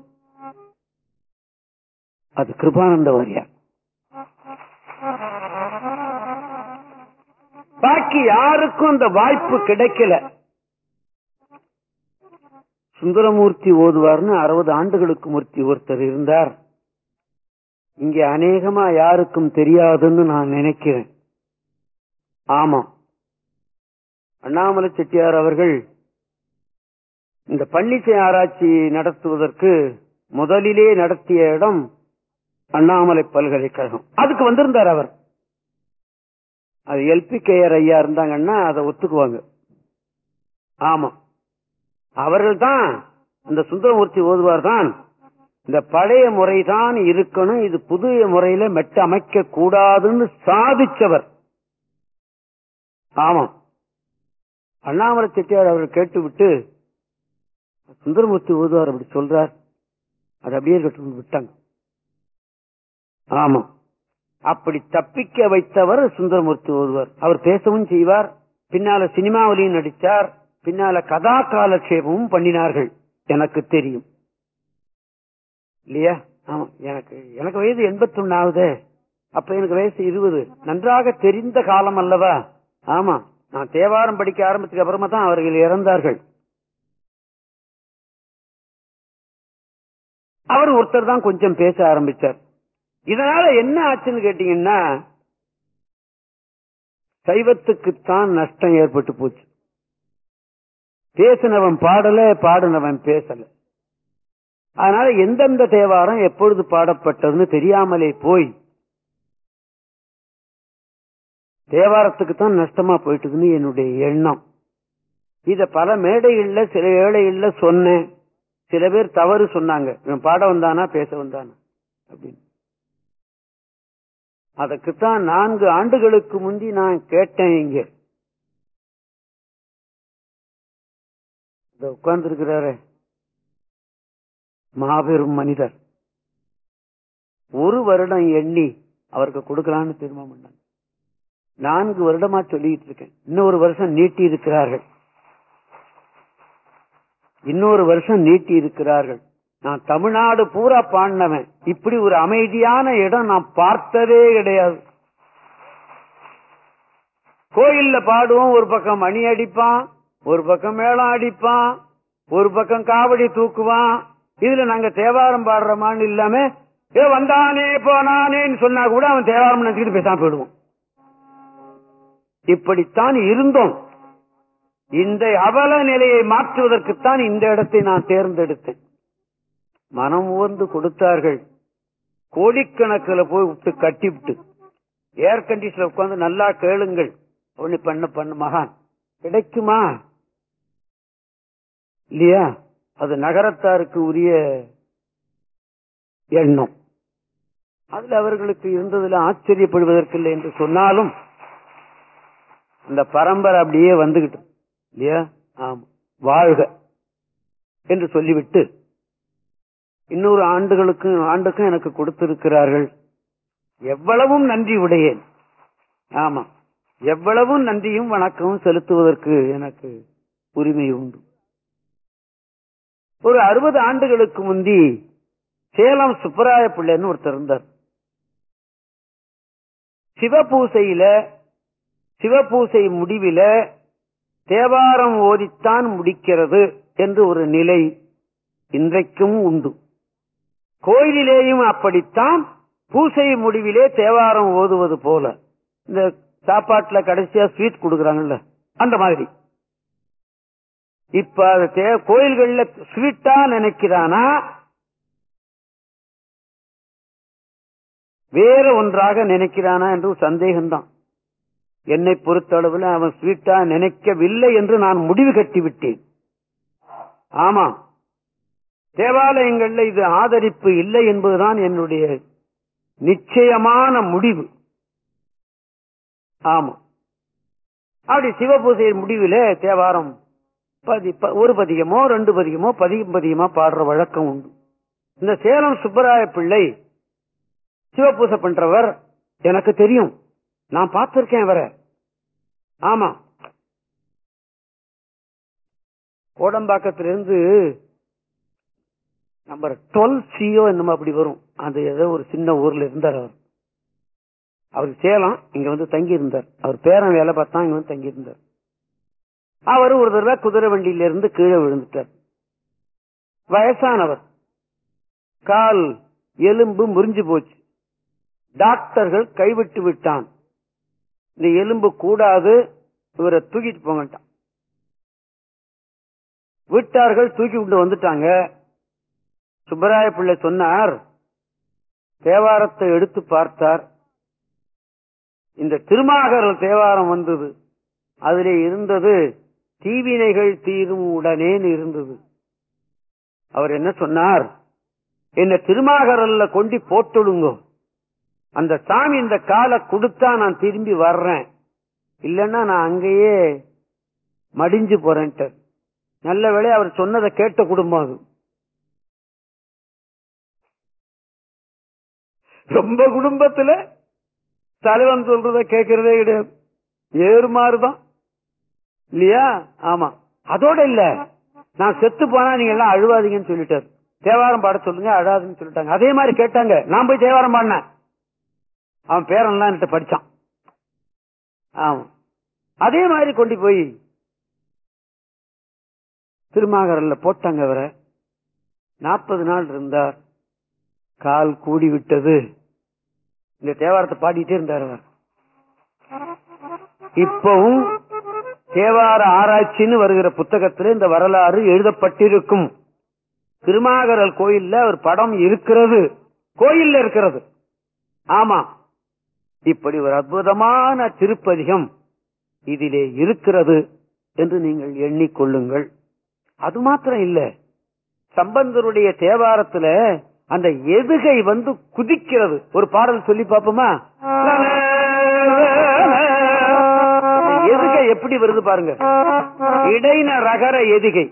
அது கிருபானந்த வாரியார். பாக்கி யாருக்கும் அந்த வாய்ப்பு கிடைக்கல. சுந்தரமூர்த்தி ஓதுவார்னு அறுபது ஆண்டுகளுக்கு மூர்த்தி ஒருத்தர் இருந்தார். இங்க அநேகமா யாருக்கும் தெரியாதுன்னு நான் நினைக்கிறேன். ஆமா அண்ணாமலை செட்டியார் அவர்கள் இந்த பள்ளிசை ஆராய்ச்சி நடத்துவதற்கு முதலிலே நடத்திய இடம் அண்ணாமலை பல்கலைக்கழகம். அதுக்கு வந்திருந்தார் அவர். அது எல்பி கேஆர் ஐயா இருந்தாங்கன்னா அதை ஒத்துக்குவாங்க. ஆமா. அவர்கள் தான் அந்த சுந்தரமூர்த்தி ஓதுவார் தான் இந்த பழைய முறைதான் இருக்கணும் இது புதிய முறையில மெட்ட அமைக்க கூடாதுன்னு சாதிச்சவர். ஆமா. அண்ணாமலை செட்டியார் அவர் கேட்டுவிட்டு சுந்தரமூர்த்தி ஓதுவார் அப்படி சொல்றார். அது அப்படியே இருக்கட்டும் விட்டாங்க. ஆமா. அப்படி தப்பிக்க வைத்தவர் சுந்தரமூர்த்தி ஒருவர். அவர் பேசவும் செய்வார். பின்னால சினிமாவிலையும் நடித்தார். பின்னால கதா காலட்சேபமும் பண்ணினார்கள். எனக்கு தெரியும். இல்லையா? ஆமா எனக்கு எனக்கு வயது எண்பத்தி ஆகுது. அப்ப எனக்கு வயசு இருபது. நன்றாக தெரிந்த காலம் அல்லவா? ஆமா. நான் தேவாரம் படிக்க ஆரம்பிச்சதுக்கு அப்புறமா தான் அவர்கள் இறந்தார்கள். அவர் ஒருத்தர் தான் கொஞ்சம் பேச ஆரம்பிச்சார். இதனால என்ன ஆச்சுன்னு கேட்டீங்கன்னா சைவத்துக்குத்தான் நஷ்டம் ஏற்பட்டு போச்சு. பேசினவன் பாடல பாடினவன் பேசல. அதனால எந்தெந்த தேவாரம் எப்பொழுது பாடப்பட்டதுன்னு தெரியாமலே போய் தேவாரத்துக்கு தான் நஷ்டமா போயிட்டுதுன்னு என்னுடைய எண்ணம். இத பல மேடைகள்ல சில ஏழைகள்ல சொன்னேன். சில பேர் தவறு சொன்னாங்க. இவன் பாட வந்தானா பேச வந்தானா அப்படின்னு. அதுக்குத்தான் நான்கு ஆண்டுகளுக்கு முந்தி நான் கேட்டேன் இங்க. உட்கார்ந்துருக்கிறாரு. மாபெரும் மனிதர். ஒரு வருடம் எண்ணி அவருக்கு கொடுக்கலான்னு தீர்மானம் பண்ணாங்க நான்கு வருடமா சொல்லிட்டு இருக்கேன். இன்னொரு வருஷம் நீட்டி இருக்கிறார்கள் இன்னொரு வருஷம் நீட்டி இருக்கிறார்கள் நான் தமிழ்நாடு பூரா பாடினவன். இப்படி ஒரு அமைதியான இடம் நான் பார்த்ததே கிடையாது. கோயில்ல பாடுவோம் ஒரு பக்கம் மணி அடிப்பான் ஒரு பக்கம் மேளம் அடிப்பான் ஒரு பக்கம் காவடி தூக்குவான். இதுல நாங்க தேவாரம் பாடுறோமான்னு இல்லாம ஏ வந்தானே போனானேன்னு சொன்னா கூட அவன் தேவாரம் நினைச்சுட்டு பேசாம போயிடுவான். இப்படித்தான் இருந்தோம். இந்த அவல நிலையை மாற்றுவதற்குத்தான் இந்த இடத்தை நான் தேர்ந்தெடுத்தேன். மனம் உவந்து கொடுத்தார்கள். கோடிக்கணக்கில் போய் விட்டு கட்டி விட்டு ஏர் கண்டிஷன்ல உட்காந்து நல்லா கேளுங்கள். ஒண்ணு பண்ண பண்ணு மகான்? கிடைக்குமா? இல்லையா? அது நகரத்தாருக்கு உரிய எண்ணம். அதுல அவர்களுக்கு இருந்ததுல ஆச்சரியப்படுவதற்கில்லை என்று சொன்னாலும் அந்த பரம்பரை அப்படியே வந்துகிட்டு இல்லையா? ஆமா வாழ்க என்று சொல்லிவிட்டு இன்னொரு ஆண்டுகளுக்கு ஆண்டுக்கும் எனக்கு கொடுத்திருக்கிறார்கள். எவ்வளவும் நன்றி உடையேன். ஆமா. எவ்வளவும் நன்றியும் வணக்கமும் செலுத்துவதற்கு எனக்கு உரிமை உண்டு. ஒரு அறுபது ஆண்டுகளுக்கு முந்தி சேலம் சுப்பராய பிள்ளைன்னு ஒருத்தர் இருந்தார். சிவபூசையில சிவபூசை முடிவில தேவாரம் ஓதித்தான் முடிக்கிறது என்று ஒரு நிலை இன்றைக்கும் உண்டு. கோயிலிலேயும் அப்படித்தான் பூசை முடிவிலே தேவாரம் ஓதுவது போல. இந்த சாப்பாட்டுல கடைசியா ஸ்வீட் கொடுக்கறாங்கல்ல அந்த மாதிரி. இப்ப அது கோயில்கள்ல ஸ்வீட்டா நினைக்கிறானா? வேற ஒன்றாக நினைக்கிறானா என்று சந்தேகம்தான். என்னை பொறுத்தளவில் அவன் ஸ்வீட்டா நினைக்கவில்லை என்று நான் முடிவு கட்டிவிட்டேன். ஆமா தேவாலயங்கள்ல இது ஆதரிப்பு இல்லை என்பதுதான் என்னுடைய நிச்சயமான முடிவு. ஆமா. அப்படி சிவபூசை முடிவிலே தேவாரம் பதி- ப- ஒரு பதிகமோ ரெண்டு பதிகமோ பதிகம் பதிகமா பாடுற வழக்கம் உண்டு. இந்த சேலம் சுப்பராய பிள்ளை சிவபூசை பண்றவர் எனக்கு தெரியும். நான் பார்த்திருக்கேன் அவரை. ஆமா. கோடம்பாக்கத்திலிருந்து நம்பர் டுவெல் சிஓ என்னமோ அப்படி வரும். அது ஏதோ ஒரு சின்ன ஊர்ல இருந்தார் அவர். அவர் சேலம் இங்க வந்து தங்கி இருந்தார் அவர் பேரன் வேலை பார்த்தா இங்க வந்து தங்கி இருந்தார் அவர் ஒரு தடவை குதிரை வண்டியில இருந்து கீழே விழுந்துட்டார். வயசானவர். கால் எலும்பு முறிஞ்சு போச்சு. டாக்டர்கள் கைவிட்டு விட்டான். இந்த எலும்பு கூடாது இவரை தூக்கிட்டு போங்கட்டான் வீட்டார்கள் தூக்கி கொண்டு வந்துட்டாங்க. சுப்பராய பிள்ளை சொன்னார் தேவாரத்தை எடுத்து பார்த்தார். இந்த திருமாகர் தேவாரம் வந்தது. அதிலே இருந்தது தீவினைகள் தீரும் உடனேன்னு இருந்தது. அவர் என்ன சொன்னார்? என்ன திருமாகரல்ல கொண்டு போட்டுடுங்க. அந்த சாமி இந்த காலை கொடுத்தா நான் திரும்பி வர்றேன். இல்லன்னா நான் அங்கேயே மடிஞ்சு போறேன்ட்டு. நல்ல வேலையை அவர் சொன்னதை கேட்ட குடும்பம் அது. ரொம்ப குடும்பத்துல தலைவன் சொல்றத கேட்கறதே கிடையாது. ஏறுமாறுதான். இல்லையா? ஆமா. அதோட இல்ல. நான் செத்து போனா நீங்க எல்லாம் அழுவாதீங்கன்னு சொல்லிட்டாரு. தேவாரம் பாட சொல்லுங்க அழாதுன்னு சொல்லிட்டாங்க. அதே மாதிரி கேட்டாங்க. நான் போய் தேவாரம் பாடினேன். அவன் பேரன்லாம் என்கிட்ட படிச்சான். ஆமா. அதே மாதிரி கொண்டு போய் திருமாகரல்ல போட்டாங்க அவரை. நாற்பது நாள் இருந்தார். கால் கூடி விட்டது இந்த தேவாரத்தை பாடிட்டே இருந்தார் அவர். இப்பவும் தேவார ஆராய்ச்சின்னு வருகிற புத்தகத்தில் இந்த வரலாறு எழுதப்பட்டிருக்கும். திருமாகரல் கோயில்ல ஒரு படம் இருக்கிறது. கோயில்ல இருக்கிறது. ஆமா. இப்படி ஒரு அற்புதமான திருப்பதிகம் இதிலே இருக்கிறது என்று நீங்கள் எண்ணிக்கொள்ளுங்கள். அது மாத்திரம் இல்ல. சம்பந்தருடைய தேவாரத்துல அந்த எதுகை வந்து குதிக்கிறது. ஒரு பாடல் சொல்லி பாப்போமா எதுகை எப்படி வருது பாருங்க. இடைன ரகர எதுகை.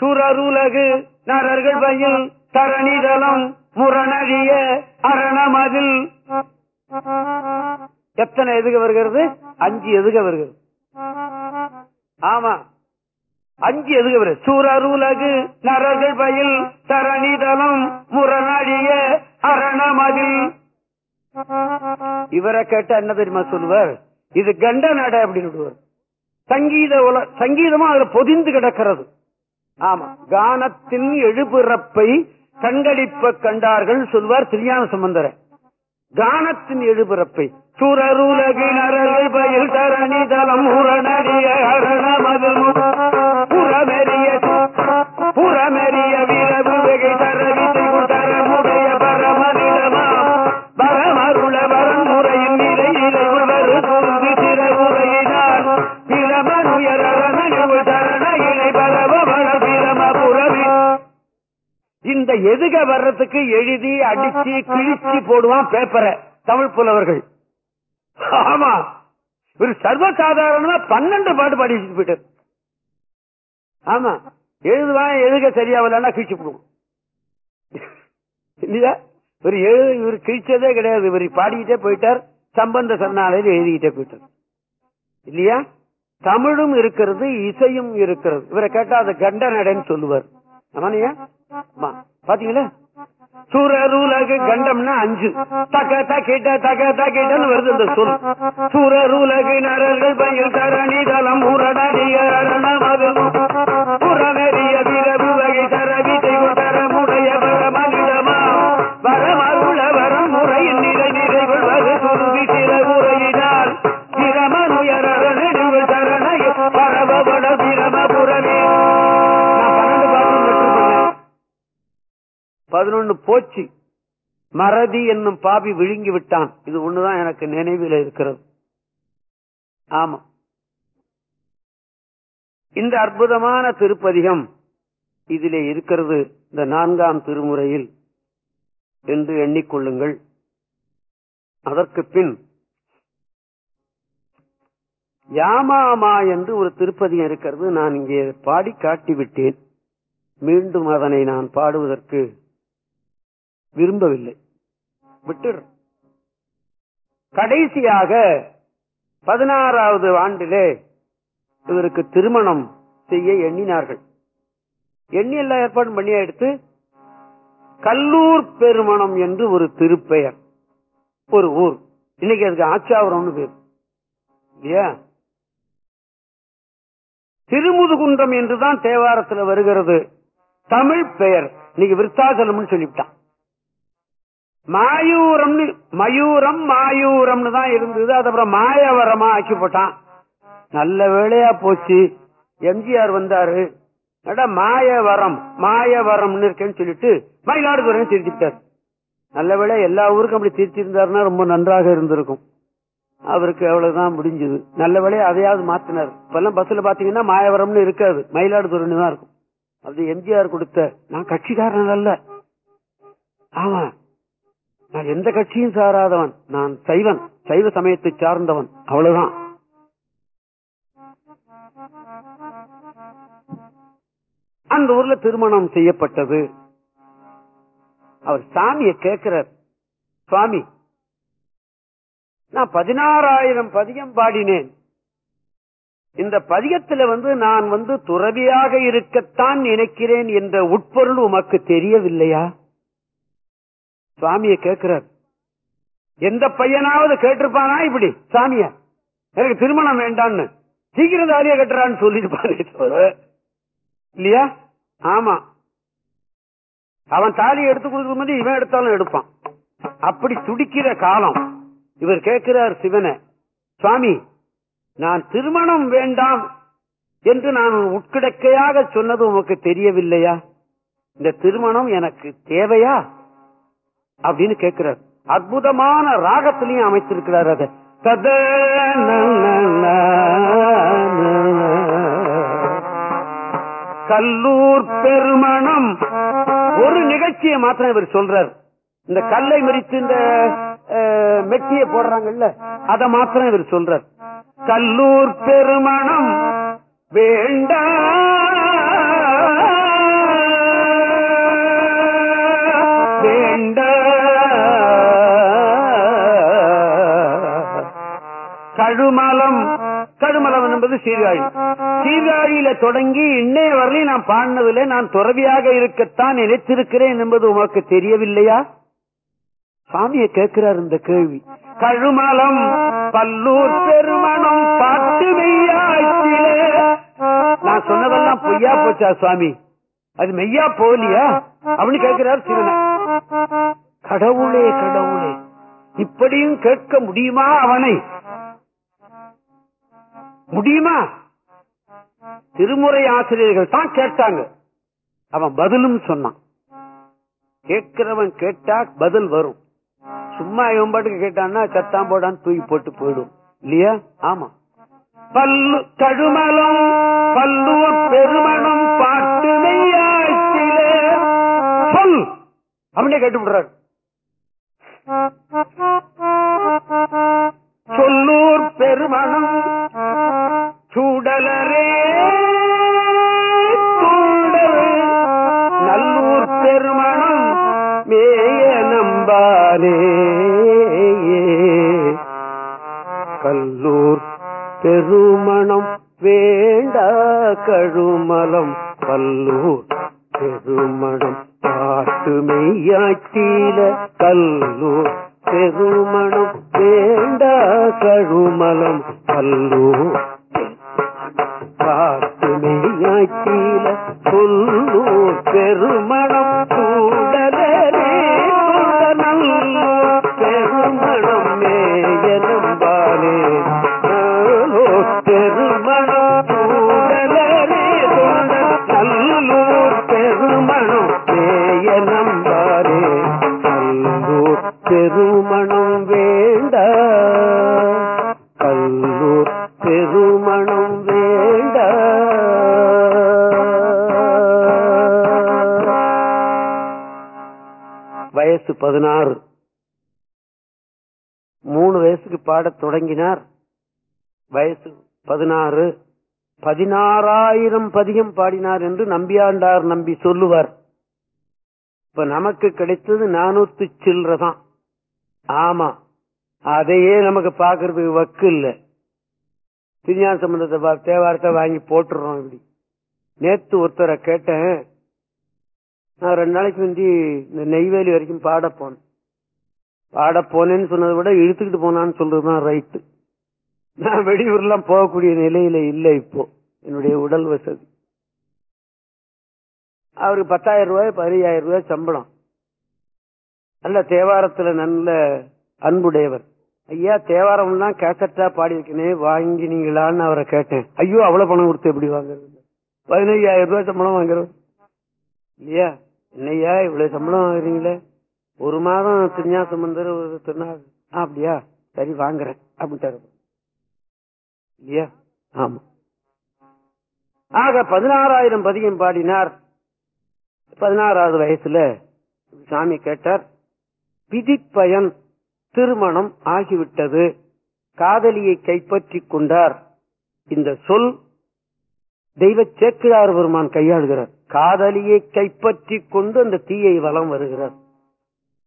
சுரருலகு நரர்கள் பயில் தரணிதலம் முரணழிய அரணமதில். எத்தனை எதுக வருகிறது? அஞ்சு எதுக வருகிறது. ஆமா. அஞ்சு எதுக்கு வருது சூரருலகு நரகு பயில் தரணிதலம் முரணழிய அரணமதில். இவரை கேட்ட என்ன தெரியுமா சொல்லுவார்? இது கண்ட நட அப்படின்னு சங்கீத உல- சங்கீதமா அதுல பொதிந்து கிடக்கிறது. ஆமா. கானத்தின் எழுபிறப்பை கண்களிப்ப கண்டார்கள் சொல்வார் திருஞான சம்பந்தர. கானத்தின் எழுபிறப்பை சுரருலகினர்கள் பயில் தரணிதலம் தலம் அரணமதில். புறமெறிய விரவு வெகை தரவி தரமுடைய பரமனிதமாம் பரமருள வரன்முறையின் நிலை நிலை உள்வரு துன்பு பிரமனுயர் அரணு தரண இணை பரவ வள பிரம புறவி இந்த எதுக வர்றதுக்கு எழுதி அடிச்சு கிழிச்சு போடுவான் பேப்பரை. தமிழ் புலவர்கள். ஆமா. ஒரு சர்வசாதாரணமா பன்னெண்டு பாட்டு பாடி போயிட்டார். ஆமா. எழுதுவான் எழுதுக சரியாவலன்னா கிழிச்சு போடுவோம். இல்லையா? இவர் எழுது இவர் கிழிச்சதே கிடையாது. இவர் பாடிக்கிட்டே போயிட்டார். சம்பந்த சரணாலயம் எழுதிக்கிட்டே போயிட்டார். இல்லையா? தமிழும் இருக்கிறது இசையும் இருக்கிறது. இவரை கேட்டா அது கண்ட நடைன்னு சொல்லுவார் பாத்தீங்களா சுரருலகு கண்டம்னா அஞ்சு. தக தகிட்ட தக தகிட்டன்னு வருது இந்த சொல். சுரருலகு நரர்கள் பயில் தரணி தலம் உரடடிய அரணமதும் புறமெறிய விரவு வகை பதினொன்னு போச்சு. மறதி என்னும் பாபி விழுங்கி விட்டான். இது ஒண்ணுதான் எனக்கு நினைவில் இருக்கிறது. ஆமா. இந்த அற்புதமான திருப்பதிகம் இதிலே இருக்கிறது இந்த நான்காம் திருமுறையில் என்று எண்ணிக்கொள்ளுங்கள். அதற்கு பின் யாமாமா என்று ஒரு திருப்பதியம் இருக்கிறது. நான் இங்கே பாடி காட்டிவிட்டேன். மீண்டும் அதனை நான் பாடுவதற்கு விரும்பவில்லை. விட்டுற கடைசியாக பதினாறாவது ஆண்டிலே இவருக்கு திருமணம் செய்ய எண்ணினார்கள். எண்ணி எல்லா ஏற்பாடும் பண்ணி எடுத்து கல்லூர் பெருமணம் என்று ஒரு திருப்பெயர் ஒரு ஊர். இன்னைக்கு அதுக்கு ஆச்சாவரம்னு பேர். இல்லையா? திருமுதுகுன்றம் என்றுதான் தேவாரத்துல வருகிறது. தமிழ் பெயர். இன்னைக்கு விருத்தாசலம்னு சொல்லிவிட்டான். மாயூரம்னு மயூரம் மாயூரம்னு தான் இருந்தது. அதுக்கப்புறம் மாயவரமா ஆக்கி போட்டான் நல்ல வேலையா போச்சு. எம்ஜிஆர் வந்தாரு. மாயவரம் மாயவரம்னு இருக்கேன்னு சொல்லிட்டு மயிலாடுதுறை திருத்திட்டார். நல்ல வேளை எல்லா ஊருக்கும் அப்படி திருச்சிருந்தாருன்னா ரொம்ப நன்றாக இருந்திருக்கும். அவருக்கு அவ்வளவுதான் முடிஞ்சது. நல்ல வேலையை அதையாவது மாத்தினார். இப்பெல்லாம் பஸ்ல பாத்தீங்கன்னா மாயவரம்னு இருக்காது. மயிலாடுதுறைன்னு தான் இருக்கும். அது எம்ஜிஆர் கொடுத்த நான் கட்சிக்காரன் அல்ல. ஆமா நான் எந்த கட்சியும் சாராதவன். நான் சைவன். சைவ சமயத்தை சார்ந்தவன். அவ்வளவுதான். அந்த ஊர்ல திருமணம் செய்யப்பட்டது. அவர் சாமியை கேட்கிறார். சுவாமி நான் பதினாறாயிரம் பதிகம் பாடினேன். இந்த பதிகத்துல வந்து நான் வந்து துறவியாக இருக்கத்தான் நினைக்கிறேன் என்ற உட்பொருள் உமக்கு தெரியவில்லையா? சுவாமிய கேட்கிறார். எந்த பையனாவது கேட்டிருப்பானா இப்படி? சாமிய. எனக்கு திருமணம் வேண்டான்னு சீக்கிரம் தாலிய கட்டுறான்னு சொல்லிட்டு இல்லையா? ஆமா. அவன் தாலி எடுத்து கொடுக்கும் போது இவன் எடுத்தாலும் எடுப்பான். அப்படி துடிக்கிற காலம். இவர் கேட்கிறார் சிவனை சுவாமி நான் திருமணம் வேண்டாம் என்று நான் உட்கிடக்கையாக சொன்னது உமக்கு தெரியவில்லையா? இந்த திருமணம் எனக்கு தேவையா? அப்படின்னு கேட்கிறார் அற்புதமான ராகத்திலையும் அமைத்திருக்கிறார் அதை. தத கல்லூர் பெருமணம். ஒரு நிகழ்ச்சியை மாத்திரம் இவர் சொல்றார். இந்த கல்லை மறித்து இந்த அஹ், மெட்டிய போடுறாங்கல்ல அத மாத்திரம் இவர் சொல்றார். கல்லூர் பெருமணம். வேண்டா கழுமலம் கழுமலம் என்பது சீர்காழி. சீர்காழியில தொடங்கி இன்னைய வரலையும் நான் பாடினதில்லை நான் துறவியாக இருக்கத்தான் நினைத்திருக்கிறேன் என்பது உமக்கு தெரியவில்லையா? சாமியை கேட்கிறார் இந்த கேள்வி. கழுமலம் பல்லூர் பெருமணம் பாட்டு நான் சொன்னதெல்லாம் பொய்யா போச்சா சுவாமி? அது மெய்யா போலியா அப்படின்னு கேட்கிறார் சிவன. கடவுளே கடவுளே இப்படியும் கேட்க முடியுமா அவனை? முடியுமா? திருமுறை ஆசிரியர்கள் தான் கேட்டாங்க. அவன் பதிலும் சொன்னான். கேட்கிறவன் கேட்டா பதில் வரும். சும்மா இவன் பாட்டுக்கு கேட்டான்னா சத்தாம் போடான்னு தூக்கி போட்டு போயிடும். இல்லையா? ஆமா. பல்லு கழுமலம் பல்லூர் பெருமணம் பாட்டு சொல். அப்படியே கேட்டு விடுறாரு சொல்லூர் பெருமணம் சூடலரே சூடல் நல்லூர் பெருமணம் மேய நம்பாரே கல்லூர் பெருமணம் வேண்ட கழுமலம். கல்லூர் பெருமணம் பாட்டு மெய்யாச்சீல கல்லூர் பெருமணம் வேண்ட கழுமலம். கல்லூர் மெய்யாச்சீல சொல்லூர் பெருமை பதினாறு. மூணு வயசுக்கு பாடத் தொடங்கினார். வயசு பதினாறு. பதினாறாயிரம் பதியம் பாடினார் என்று நம்பியாண்டார் நம்பி சொல்லுவார். இப்ப நமக்கு கிடைத்தது நானூத்தி சில்லறதான் ஆமா. அதையே நமக்கு பாக்குறதுக்கு வக்கு இல்ல. திருஞான சம்பந்தத்தை தேவாரத்தை வாங்கி போட்டுறோம் இப்படி. நேத்து ஒருத்தரை கேட்டேன். நான் ரெண்டு நாளைக்கு முந்தி இந்த நெய்வேலி வரைக்கும் பாட போனேன். பாட போனேன்னு சொன்னதை விட இழுத்துக்கிட்டு போனான்னு சொல்றதுதான் ரைட்டு. நான் வெளியூர்லாம் போகக்கூடிய நிலையில இல்லை இப்போ. என்னுடைய உடல் வசதி. அவருக்கு பத்தாயிரம் ரூபாய் பதினையாயிரம் ரூபாய் சம்பளம். நல்ல தேவாரத்துல நல்ல அன்புடையவர். ஐயா தேவாரம் தான் கேசட்டா பாடியிருக்கனே வாங்கினீங்களான்னு அவரை கேட்டேன். ஐயோ அவ்வளவு பணம் கொடுத்து எப்படி வாங்குறது? பதினையாயிரம் ரூபாய் சம்பளம் வாங்குறது? இல்லையா? என்னையா இவ்வளவு சம்பளம் வாங்குறீங்களே? ஒரு மாதம் திருஞாசமந்தர் ஒரு திருநாள் அப்படியா? சரி வாங்குறேன் அப்படின்ட்டாரு. இல்லையா? ஆமா. ஆக பதினாறாயிரம் பதிகம் பாடினார். பதினாறாவது வயசுல சாமி கேட்டார் விதிப்பயன் திருமணம் ஆகிவிட்டது. காதலியை கைப்பற்றி கொண்டார். இந்த சொல் தெய்வ சேக்கிழார் பெருமான் கையாளுகிறார். காதலியை கைப்பற்றி கொண்டு அந்த தீயை வலம் வருகிறார்.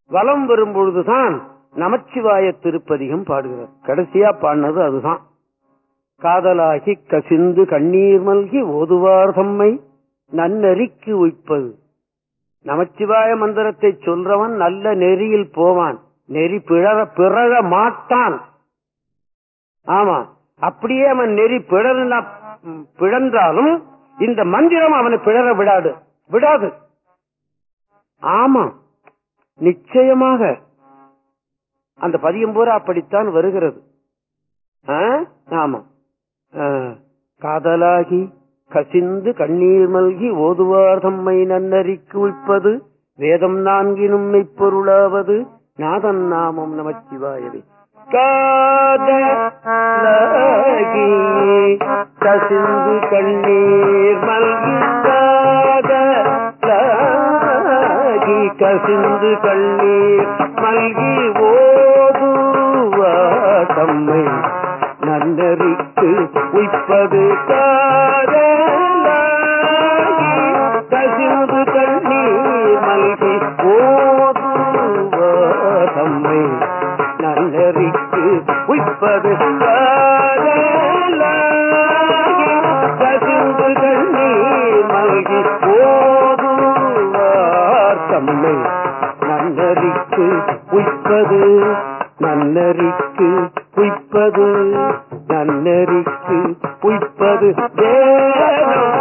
வலம் வரும்பொழுதுதான் நமச்சிவாய திருப்பதிகம் பாடுகிறார். கடைசியா பாடினது அதுதான். காதலாகி கசிந்து கண்ணீர் மல்கி ஓதுவார் தம்மை நன்னெறிக்கு உய்ப்பது. நமச்சிவாய மந்திரத்தை சொல்றவன் நல்ல நெறியில் போவான். நெறி பிழற பிறழ மாட்டான். ஆமா அப்படியே அவன் நெறி பிழறினா பிழன்றாலும் பிழந்தாலும் இந்த மந்திரம் அவனை பிழற விடாது. விடாது. ஆமா. நிச்சயமாக. அந்த பதியம் பூரா அப்படித்தான் வருகிறது. ஆ? ஆமா. காதலாகி கசிந்து கண்ணீர் மல்கி ஓதுவார் தம்மை நன்னறிக்கு உய்ப்பது வேதம் நான்கினும் மெய்ப்பொருளாவது. நாதன் நாமம் நமச்சிவாயவே. காதலாகி கசிந்து கண்ணீர் மல்கி காதலாகி கசிந்து கண்ணீர் மல்கி ஓதுவா தம்மை நன்னறிக்கு உய்ப்பது காத உய்ப்பது காதலாகி கசிந்து கண்ணீர் மல்கி தம்மை. நன்னறிக்கு உய்ப்பது நன்னறிக்கு உய்ப்பது நன்னறிக்கு உய்ப்பது. வேதம்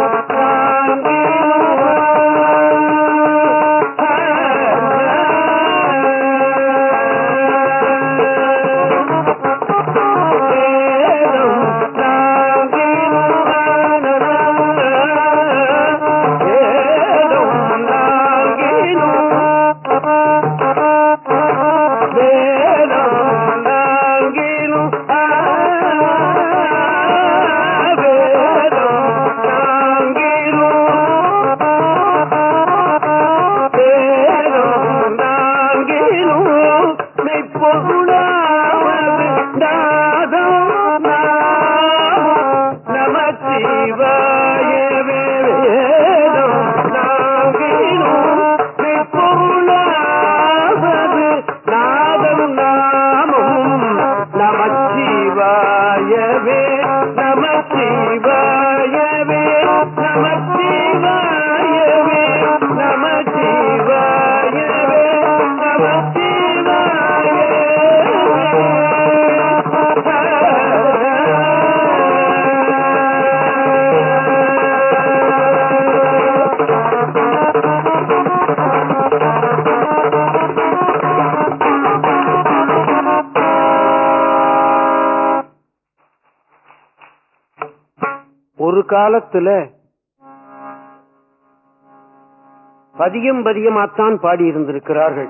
ஒரு காலத்துல பதியம் பதியமாத்தான் பாடியிருந்திருக்கிறார்கள்.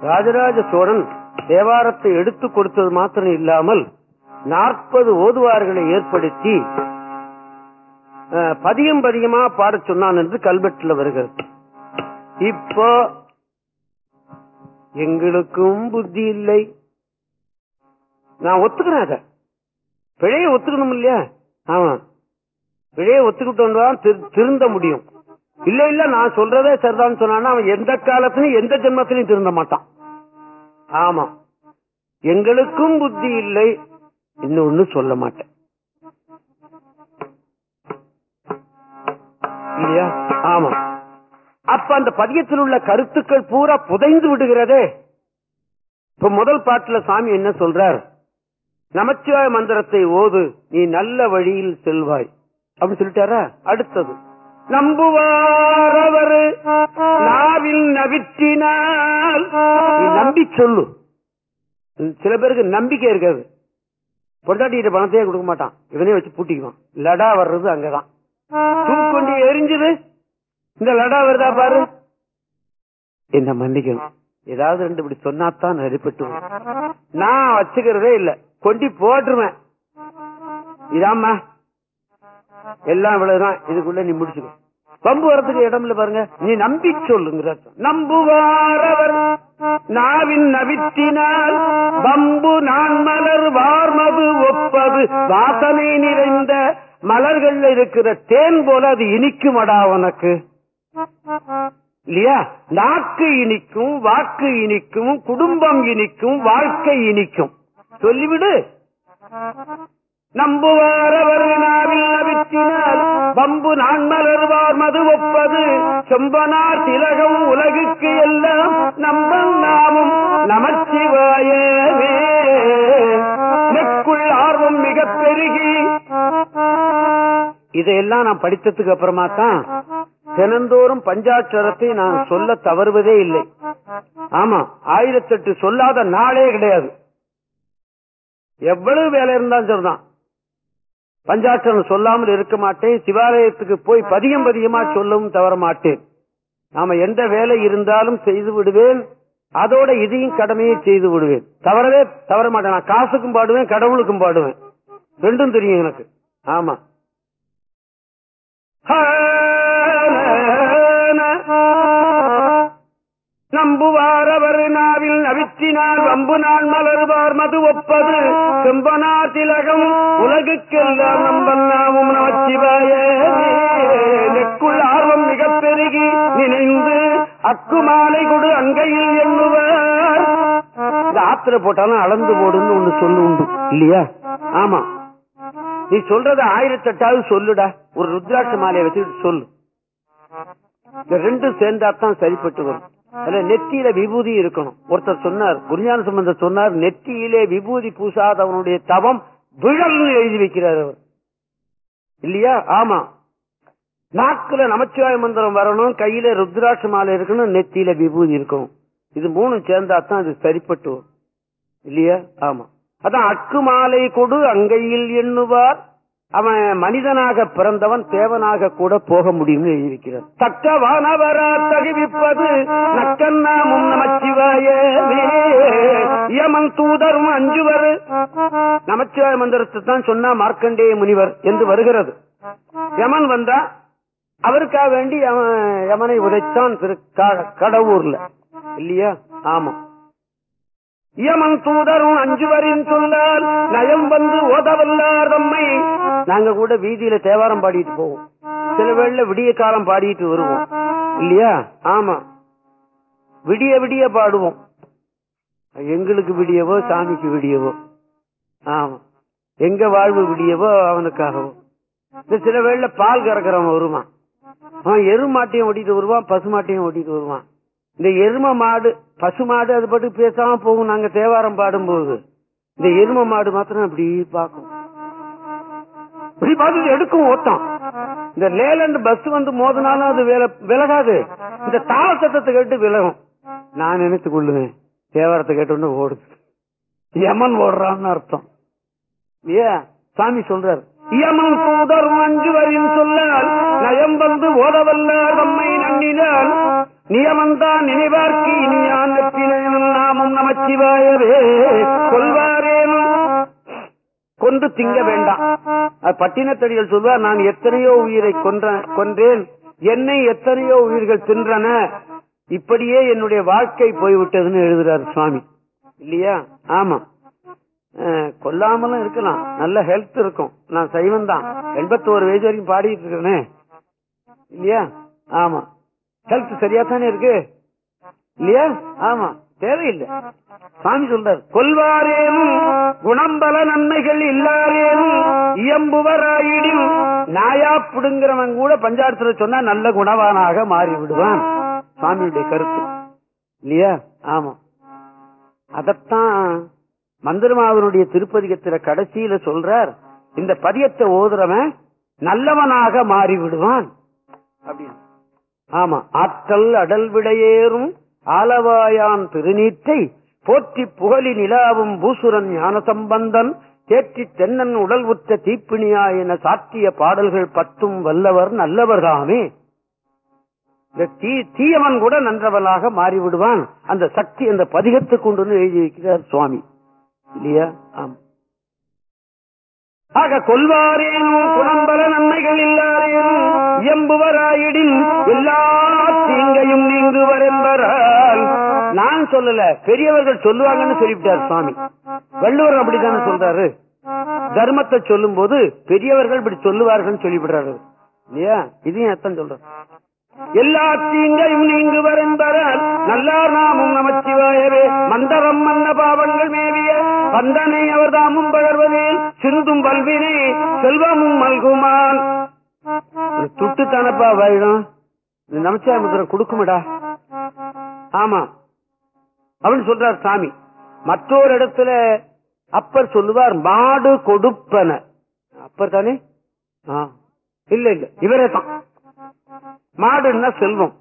ராஜராஜ சோழன் தேவாரத்தை எடுத்துக் கொடுத்தது மாத்திரம் இல்லாமல் நாற்பது ஓதுவார்களை ஏற்படுத்தி பதியம் பதியமா பாட சொன்னான் என்று கல்வெட்டுல வருகிறது. இப்போ எங்களுக்கும் புத்தி இல்லை. நான் ஒத்துக்கிறேன் அத. பிழைய ஒத்துக்கணும் இல்லையா ஆமா. பிழைய ஒத்துக்கிட்டு தான் திருந்த முடியும். இல்ல இல்ல நான் சொல்றதே சரிதான் சொன்னா அவன் எந்த காலத்திலும் எந்த ஜென்மத்திலையும் திருந்த மாட்டான். ஆமா. எங்களுக்கும் புத்தி இல்லை. இன்னொன்னு சொல்ல மாட்டேன். இல்லையா? ஆமா. அப்ப அந்த பதியத்தில் உள்ள கருத்துக்கள் பூரா புதைந்து விடுகிறதே. இப்ப முதல் பாட்டுல சாமி என்ன சொல்றார்? நமச்சிவாய மந்திரத்தை ஓது நீ நல்ல வழியில் செல்வாய். அப்படின்னு சொல்லிட்டாரா? அடுத்தது. நம்புவாரவர் நாவில் நவிற்றினால் நம்பி சொல்லு. சில பேருக்கு நம்பிக்கை இருக்காது. பொண்டாட்டிகிட்ட பணத்தையே கொடுக்க மாட்டான். இவனே வச்சு பூட்டிக்குவான். லடா வர்றது அங்கதான். தூக்கொண்டி எரிஞ்சது. இந்த லடா வருதா பாரு. என்ன மன்னிக்கணும். ஏதாவது ரெண்டு இப்படி சொன்னாத்தான் நெறிப்பட்டு. நான் வச்சுக்கிறதே இல்ல. கொண்டி போட்டுருவேன். இதாம்மா. எல்லாம் இவ்வளவுதான். இதுக்குள்ள நீ முடிச்சுக்க. பம்பு வரதுக்கு இடம்ல பாருங்க. நீ நம்பி சொல்லுங்கிற நம்புவாரவர் நாவின் நவித்தினால். பம்பு நான் மலர் வார்மது ஒப்பது. வாசனை நிறைந்த மலர்கள் இருக்கிற தேன் போல அது இனிக்குமடா உனக்கு? இல்லையா? நாக்கு இனிக்கும் வாக்கு இனிக்கும் குடும்பம் இனிக்கும் வாழ்க்கை இனிக்கும். சொல்லிவிடு. நம்புவாரவர் வினாவில் பம்பு நான் மலர்வார் மது ஒப்பது. செம்பனார் திலகம் உலகுக்கு எல்லாம் நம்ப நாமும் நமச்சிவாயவே. நெக்குள் ஆர்வம் மிக பெருகி. இதையெல்லாம் நான் படித்ததுக்கு அப்புறமா தான் தினந்தோறும் பஞ்சாட்சரத்தை நான் சொல்ல தவறுவதே இல்லை. ஆமா ஆயிரத்தெட்டு சொல்லாத நாளே கிடையாது. எவ்வளவு வேலை இருந்தாலும் சரிதான். பஞ்சாட்சரம் சொல்லாமல் இருக்க மாட்டேன். சிவாலயத்துக்கு போய் பதியம் பதியமா சொல்லவும் தவற மாட்டேன். நாம எந்த வேலை இருந்தாலும் செய்து விடுவேன். அதோட இதையும் கடமையை செய்து விடுவேன். தவறவே தவற மாட்டேன். நான் காசுக்கும் பாடுவேன் கடவுளுக்கும் பாடுவேன். ரெண்டும் தெரியும் எனக்கு. ஆமா. நவிற்றினால் வம்பு நாள் மலர்வார் மது ஒப்பது. செம்பனா திலகம் உலகுக்கெல்லாம் நம்பன் நாமும் நமச்சிவாய. நெக்குள் ஆர்வம் மிக பெருகி நினைந்து அக்கு மாலை கொடு அங்கையில் எண்ணுவார். இந்த ஆத்திர போட்டாலும் அளந்து போடுன்னு ஒண்ணு சொல்லு உண்டு. இல்லையா? ஆமா. நீ சொல்றத ஆயிரத்தெட்டாவது சொல்லுடா. ஒரு ருத்ராட்ச மாலையை வச்சுட்டு சொல்லு. இந்த ரெண்டும் சேர்ந்தாத்தான் சரிப்பட்டு வரும். நெத்தியில விபூதி இருக்கணும். ஒருத்தர் சொன்னார் குருஞான சம்பந்தர் சொன்னார் நெத்தியிலே விபூதி பூசாதவனுடைய தவம் விழல்னு எழுதி வைக்கிறார் அவர். இல்லையா? ஆமா. நாக்குல நமச்சிவாய மந்திரம் வரணும் கையில ருத்ராட்ச மாலை இருக்கணும் நெத்தியில விபூதி இருக்கணும். இது மூணு சேர்ந்தாத்தான் இது சரிப்பட்டு இல்லையா? ஆமா. அதான் அக்கு மாலை கொடு அங்கையில் எண்ணுவார். அவன் மனிதனாக பிறந்தவன் தேவனாக கூட போக முடியும்னு எழுதியிருக்கிறார். தக்கவானவரா தகுவிப்பது நக்கன்னாமும் நமச்சிவாய. யமன் தூதரும் அஞ்சுவர். நமச்சிவாய மந்திரத்தை தான் சொன்னா மார்க்கண்டேய முனிவர் என்று வருகிறது. யமன் வந்தா அவருக்காக வேண்டி அவன் யமனை உதைத்தான் திரு கடவுர்ல. இல்லையா? ஆமா இயமன் தூதரும் அஞ்சுவரின் சொல்லால் நயம் வந்து ஓதவல்லார் தம்மை. நாங்க கூட வீதியில தேவாரம் பாடிட்டு போவோம். சில வேள விடிய காலம் பாடிட்டு வருவோம். இல்லையா? ஆமா. விடிய விடிய பாடுவோம். எங்களுக்கு விடியவோ சாமிக்கு விடியவோ. ஆமா. எங்க வாழ்வு விடியவோ அவனுக்காகவோ. இந்த சில வேள பால் கறக்கிறவன் வருவான். அவன் எருமாட்டையும் ஓட்டிட்டு வருவான் பசுமாட்டையும் ஓட்டிட்டு வருவான். இந்த எரும மாடு பசு மாடு அது பாட்டு பேசாம போகும். நாங்க தேவாரம் பாடும்போது இந்த எரும மாடு மாத்திரம் அப்படி பார்க்கும். இப்படி பார்த்து எடுக்கும் ஓட்டம். இந்த லேலண்ட் பஸ் வந்து மோதினாலும் அது விலகாது. இந்த தாள சத்தத்தை கேட்டு விலகும். நான் நினைத்து கொள்ளுவேன். தேவாரத்தை கேட்டோன்னு ஓடுது. யமன் ஓடுறான்னு அர்த்தம். ஏன்? சாமி சொல்றாரு யமன் தூதர் அஞ்சு வரின் சொல்லால் நயம் வந்து ஓதவல்லார் நம்மை நன்னினால் நியமந்தான் நினைவார்க்கு இனியான் வெற்றினயன் நாமும் நமச்சிவாயவே. கொள்வாரேனோ? கொன்று திங்க வேண்டாம். அது பட்டினத்தடிகள் சொல்வார் நான் எத்தனையோ உயிரை கொன்றேன். என்னை எத்தனையோ உயிர்கள் தின்றன. இப்படியே என்னுடைய வாழ்க்கை போய்விட்டதுன்னு எழுதுறாரு சுவாமி. இல்லையா? ஆமா கொல்லாமலும் இருக்கலாம். நல்ல ஹெல்த் இருக்கும். நான் சைவன் தான் எண்பத்தோரு வயசு வரைக்கும் பாடிட்டு இருக்கிறேனே. இல்லையா? ஆமா கருத்து சரியா தானே இருக்கு? இல்லையா? ஆமா. தேவையில்லை. சாமி சொல்றார். கொல்வாரேனும் குணம்பல நன்மைகள் இல்லாரேனும் இயம்புவராயிடும் நாயா புடுங்கிறவன் கூட பஞ்சாயத்துல சொன்னா நல்ல குணவானாக மாறி விடுவான் சாமியுடைய கருத்து. இல்லையா? ஆமா. அதத்தான் மந்திரமாவனுடைய திருப்பதிகத்தில கடைசியில சொல்றார். இந்த பதியத்தை ஓதுறவன் நல்லவனாக மாறி விடுவான் அப்படின்னு. ஆமா ஆற்றல் அடல் விடையேறும் ஆலவாயான் திருநீற்றை போற்றி புகழி நிலாவும் பூசுரன் ஞான சம்பந்தன் தேற்றி தென்னன் உடல் உற்ற தீப்பிணியா என சாத்திய பாடல்கள் பத்தும் வல்லவர் நல்லவர்தாமே இந்த தீ தீயவன் கூட நன்றவனாக மாறிவிடுவான். அந்த சக்தி அந்த பதிகத்துக்கு கொண்டு எழுதி வைக்கிறார் சுவாமி. இல்லையா? ஆமா. ஆக கொல்வாரேனும் குணம்பல நன்மைகள் இல்லாரேனும் எம்புவராயிடின் எல்லா தீங்கையும் நீங்குவர் என்பரால் நான் சொல்லல பெரியவர்கள் சொல்லுவாங்கன்னு சொல்லிவிட்டார் சுவாமி. வள்ளுவர் அப்படித்தானே சொல்றாரு. தர்மத்தை சொல்லும் போது பெரியவர்கள் இப்படி சொல்லுவார்கள் சொல்லிவிடுறாரு. இல்லையா? இதையும் எத்தனை சொல்ற எல்லா தீங்கையும் நீங்குவர் என்பதால் நல்லார் நாமும் நமச்சிவாயவே. மந்தரம் மன்ன பாவங்கள் மேவி வந்தனை அவர் தாமும் பகர்வதில் சிந்தும் பல்வினை செல்வமும் மல்குமான். ஒரு துட்டு தானப்பா வாயிடும். இந்த முத்திரை கொடுக்குமடா. ஆமா. அப்படின்னு சொல்றார் சாமி. மற்றொரு இடத்துல அப்பர் சொல்லுவார் மாடு கொடுப்பன. அப்பர் தானே? இல்ல இல்ல. இவரே தான். மாடுன்னா செல்வம்.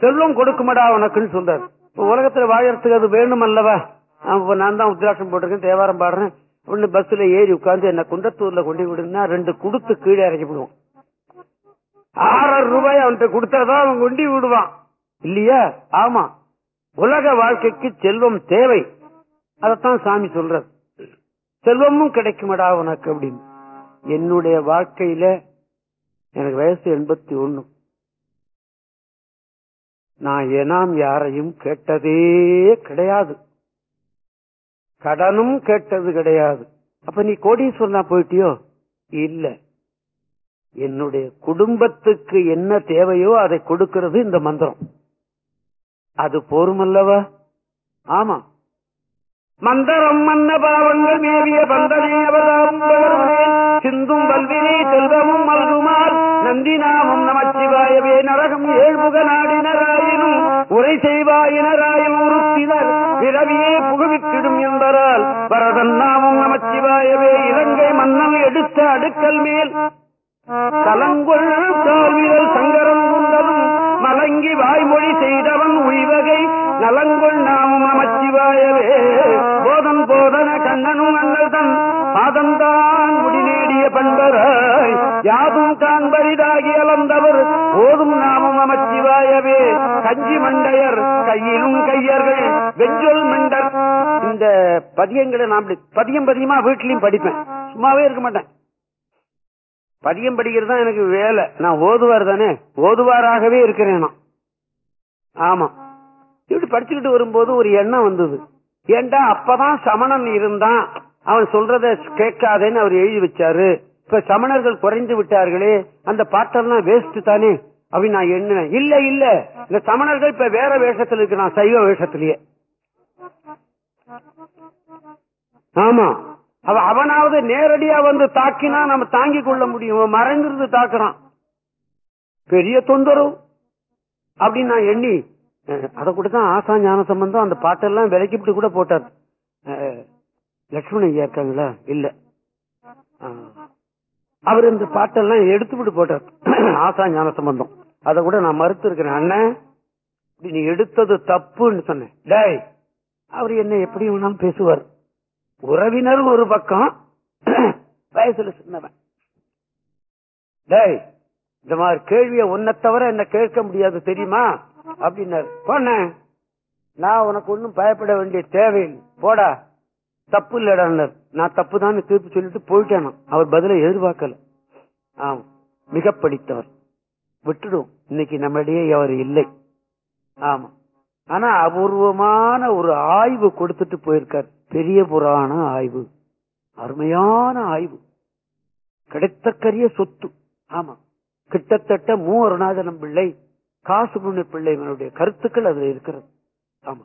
செல்வம் கொடுக்குமடா உனக்குன்னு சொல்றாரு. உலகத்துல வாழறதுக்கு அது வேணும் அல்லவா நான் தான் உத்ராட்சம் போட்டிருக்கேன் தேவாரம் பாடுறேன். ஒண்ணு பஸ்ல ஏறி உட்கார்ந்து என்ன குண்டத்தூர்ல கொண்டு விடுனா ரெண்டு குடுத்து கீழே இறக்கி விடுவோம். ஆறாயிரம் ரூபாய் அவன்கிட்ட கொடுத்தாதான் அவன் கொண்டு விடுவான். இல்லையா? ஆமா. உலக வாழ்க்கைக்கு செல்வம் தேவை. அதத்தான் சாமி சொல்றது செல்வமும் கிடைக்குமடா உனக்கு அப்படின்னு. என்னுடைய வாழ்க்கையில எனக்கு வயசு எண்பத்தி ஒண்ணு. நான் ஏனாம் யாரையும் கேட்டதே கிடையாது. கடனும் கேட்டது கிடையாது. அப்ப நீ கோடீஸ்வரனா போயிட்டியோ? இல்ல. என்னுடைய குடும்பத்துக்கு என்ன தேவையோ அதை கொடுக்கிறது இந்த மந்திரம். அது போருமல்லவா? ஆமா. மந்தரம் மன்ன பாவங்கள் மேவிய பந்தனே சிந்தும் வல்வினை செல்வமும் மல்குமார். நந்தி நாமம் நமச்சிவாயவே நரகம் ஏழ்முக நாடினராயினும். உரை செய்வாயினராயும் உறுப்பினர். விரவியே புகுவித்திடும் என்பதால் நமச்சிவாயவே. இலங்கை மன்னன் எடுத்த அடுக்கல் மேல். கலங்கொள் கால்விரல் சங்கரம் கொண்டதும் மலங்கி வாய்மொழி செய்தவன் உய்வகை. நலங்கொள் நாமும் நமச்சிவாயவே. போதன் போதன கண்ணனும் அண்ணல் தன் பாதந்தான் முடிநேடிய பண்பராய். யாதும் காண்பரிதாகி அலந்தவர் போதும் நாமும் நமச்சிவாயவே. கஞ்சி மண்டையர் கையிலும் கையர்கள் வெஞ்சொல் இந்த பதியங்களை நான் பதியம் பதியமா வீட்லயும் படிப்பேன். சும்மாவே இருக்க மாட்டேன். பதியம் படிக்கிறது தான் எனக்கு வேலை. நான் ஓதுவார் தானே? ஓதுவாராகவே இருக்கிறேன் நான். ஆமா. இப்படி படிச்சுக்கிட்டு வரும்போது ஒரு எண்ணம் வந்தது. ஏண்டா அப்பதான் சமணன் இருந்தான். அவன் சொல்றத கேட்காதேன்னு அவர் எழுதி வச்சாரு. இப்ப சமணர்கள் குறைந்து விட்டார்களே அந்த பாட்டெல்லாம் வேஸ்ட் தானே? அப்படின்னு நான் எண்ணினேன். இல்ல இல்ல. இந்த சமணர்கள் இப்ப வேற வேஷத்துல இருக்கு. நான் சைவ வேஷத்திலேயே. ஆமா. அவ அவனாவது நேரடியா வந்து தாக்கினா நம்ம தாங்கிக் கொள்ள முடியும். மறைஞ்சிருந்து தாக்குறான். பெரிய தொந்தரவு. அப்படின்னு நான் எண்ணி அதை கூட தான் ஆசா ஞான சம்பந்தம். அந்த பாட்டெல்லாம் விலக்கிவிட்டு கூட போட்டார். லட்சுமண ஐயா இருக்காங்களா? இல்ல. அவர் இந்த பாட்டெல்லாம் எடுத்து விட்டு போட்டார். ஆசா ஞான சம்பந்தம். அதை கூட நான் மறுத்து இருக்கிறேன் அண்ணன் நீ எடுத்தது தப்புன்னு சொன்னேன். டேய் அவர் என்ன எப்படி வேணாலும் பேசுவார். உறவினர் ஒரு பக்கம் வயசுல சின்னவன். டேய் இந்த மாதிரி கேள்வியை உன்னை தவிர என்ன கேட்க முடியாது தெரியுமா? அப்படின்னாரு. போன நான் உனக்கு ஒன்னும் பயப்பட வேண்டிய தேவையில்லை. போடா. தப்பு இல்லடான்னாரு நான் தப்பு தான் தீர்ப்பு சொல்லிட்டு போயிட்டேன். அவர் பதிலை எதிர்பார்க்கல. ஆமா மிக படித்தவர். விட்டுடும். இன்னைக்கு நம்மிடையே அவர் இல்லை. ஆமா. ஆனா அபூர்வமான ஒரு ஆய்வு கொடுத்துட்டு போயிருக்கார். பெரிய புராண ஆய்வு. அருமையான ஆய்வு. கிடைத்தக்கரிய சொத்து. ஆமா. கிட்டத்தட்ட மூ அருணாதனம் பிள்ளை காசு புண்ணு பிள்ளை கருத்துக்கள் அதுல இருக்கிறது.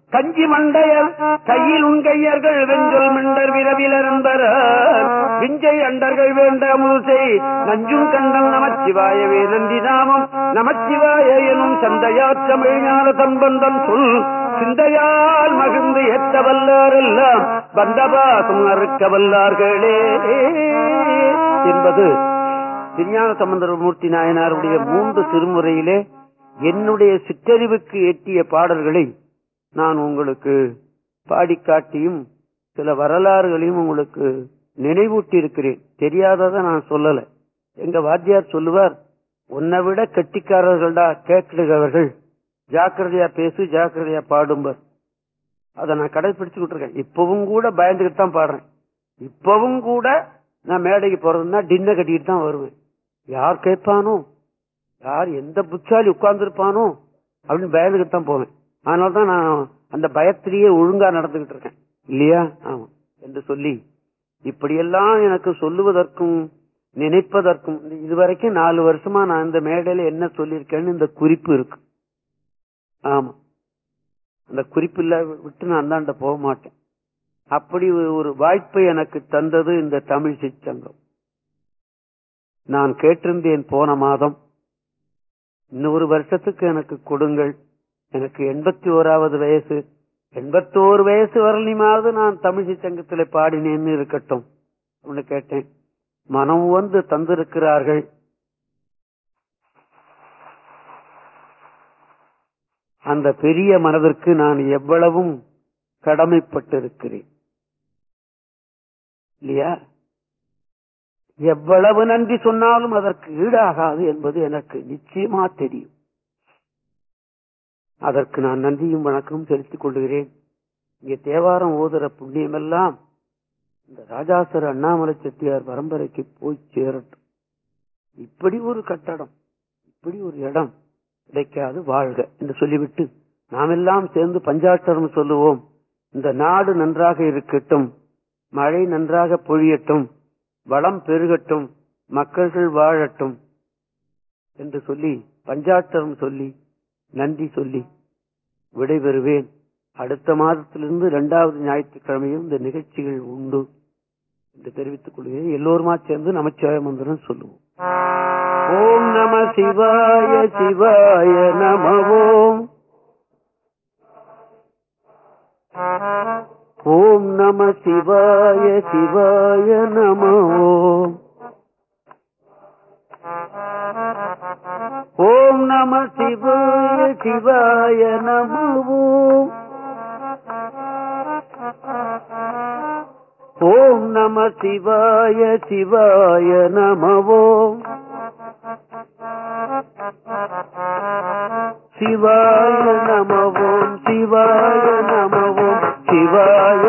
கஞ்சி மண்டையர் கையில் உண்கையர்கள் வெஞ்சொல் மிண்டர் விரவிலர் என்பர். விஞ்சை அண்டர்கள் வேண்ட முழுசை நஞ்சும் கண்டல் நமச்சிவாயவே நன்றி நாமம். நமச்சிவாய எனும் சந்தையா தமிழ்ஞான சம்பந்தம் சொல். சிந்தையால் மகிழ்ந்து ஏற்ற வல்லாரெல்லாம் பந்தபாசம் அறுக்க வல்லார்களே என்பது திருஞான சம்பந்தமூர்த்தி நாயனாருடைய மூன்று திருமுறையிலே என்னுடைய சிற்றறிவுக்கு எட்டிய பாடல்களை நான் உங்களுக்கு பாடிக்காட்டியும் சில வரலாறுகளையும் உங்களுக்கு நினைவூட்டி இருக்கிறேன் தெரியாததை நான் சொல்லல. எங்க வாத்தியார் சொல்லுவார் உன்னை விட கெட்டிக்காரர்கள்டா கேட்கிறவர்கள் ஜாக்கிரதையா பேசு ஜாக்கிரதையா பாடும்பர். அதை நான் கடைபிடிச்சுக்கிட்டு இருக்கேன். இப்பவும் கூட பயந்துகிட்டு தான் பாடுறேன். இப்பவும் கூட நான் மேடைக்கு போறதுன்னா டின்ன கட்டிக்கிட்டு தான் வருவேன். யார் கேட்பானோ? யார் எந்த புத்தாலி உட்கார்ந்துருப்பானோ? அப்படின்னு பயந்துகிட்டு தான் போவேன். அதனாலதான் நான் அந்த பயத்திலேயே ஒழுங்கா நடந்துகிட்டு இருக்கேன். இல்லையா? ஆமா. என்று சொல்லி இப்படியெல்லாம் எனக்கு சொல்லுவதற்கும் நினைப்பதற்கும் இதுவரைக்கும் நாலு வருஷமா நான் இந்த மேடையில என்ன சொல்லியிருக்கேன்னு இந்த குறிப்பு இருக்கு. ஆமா. அந்த குறிப்பு இல்ல விட்டு நான் அந்தாண்ட போக மாட்டேன். அப்படி ஒரு- ஒரு வாய்ப்பை எனக்கு தந்தது இந்த தமிழ் சிச்சங்கம் நான் கேட்டிருந்தேன் போன மாதம். இன்னொரு வருஷத்துக்கு எனக்கு கொடுங்கள். எனக்கு எண்பத்தி ஓராவது வயசு. எண்பத்தோரு வயசு வரலையுமாவது நான் தமிழ் சங்கத்துல பாடினேன்னு இருக்கட்டும். அப்படின்னு கேட்டேன். மனம் வந்து தந்திருக்கிறார்கள். அந்த பெரிய மனதிற்கு நான் எவ்வளவும் கடமைப்பட்டிருக்கிறேன். இல்லையா? எவ்வளவு நன்றி சொன்னாலும் அதற்கு ஈடாகாது என்பது எனக்கு நிச்சயமா தெரியும். அதற்கு நான் நன்றியும் வணக்கமும் செலுத்திக் கொள்கிறேன். இங்கே தேவாரம் ஓதுற புண்ணியமெல்லாம் இந்த ராஜாசர் அண்ணாமலை செட்டியார் பரம்பரைக்கு போய் சேரட்டும். இப்படி ஒரு கட்டடம் இப்படி ஒரு இடம் கிடைக்காது வாழ்க என்று சொல்லிவிட்டு நாம் எல்லாம் சேர்ந்து பஞ்சாட்சரம் சொல்லுவோம். இந்த நாடு நன்றாக இருக்கட்டும் மழை நன்றாக பொழியட்டும் வளம் பெருகட்டும் மக்கள்கள் வாழட்டும் என்று சொல்லி பஞ்சாட்சரம் சொல்லி நன்றி சொல்லி விடைபெறுவேன். அடுத்த மாதத்திலிருந்து இரண்டாவது ஞாயிற்றுக்கிழமையும் இந்த நிகழ்ச்சிகள் உண்டு என்று தெரிவித்துக் கொள்கிறேன். எல்லோருமா சேர்ந்து நமச்சிவாய மந்திரம் சொல்லுவோம். ஓம் நம சிவாய சிவாய நம ஓம் ஓம் நம சிவாய சிவாய நம நம சிவாய சிவாய நமவோம் ஓம் நம சிவாய சிவாய நமவோம் சிவாய நமவோம் சிவாய நமவோம் சிவாய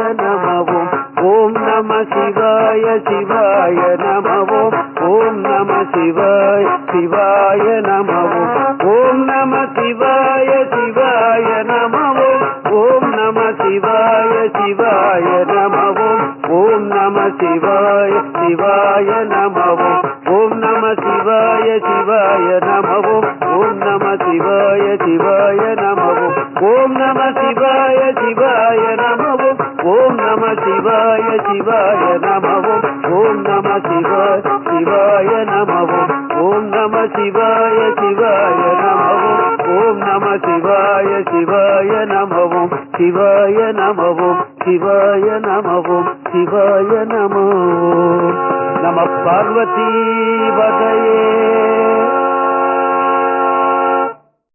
ஓம் நம சிவாய சிவாய நமவோம் ஓம் நம சிவாய சிவாய நமவோம் ஓம் நம சிவாய சிவாய நமவோம் ஓம் நம சிவாய சிவாய நமவோம் ஓம் நம சிவாய சிவாய நமவோம் ஓம் நம சிவாய சிவாய நமவோம் ஓம் நம சிவாய சிவாய நமவோம் ஓம் நம சிவாய சிவாய நமவோம் ஓம் நம சிவாய சிவாய நமவும். ஓம் நம சிவாய சிவாய நமவும். ஓம் நம சிவாய சிவாய நமவும். ஓம் நம சிவாய சிவாய நமவும். சிவாய நமவும் சிவாய நமவும் சிவாய நமோ நம பார்வதி வதையே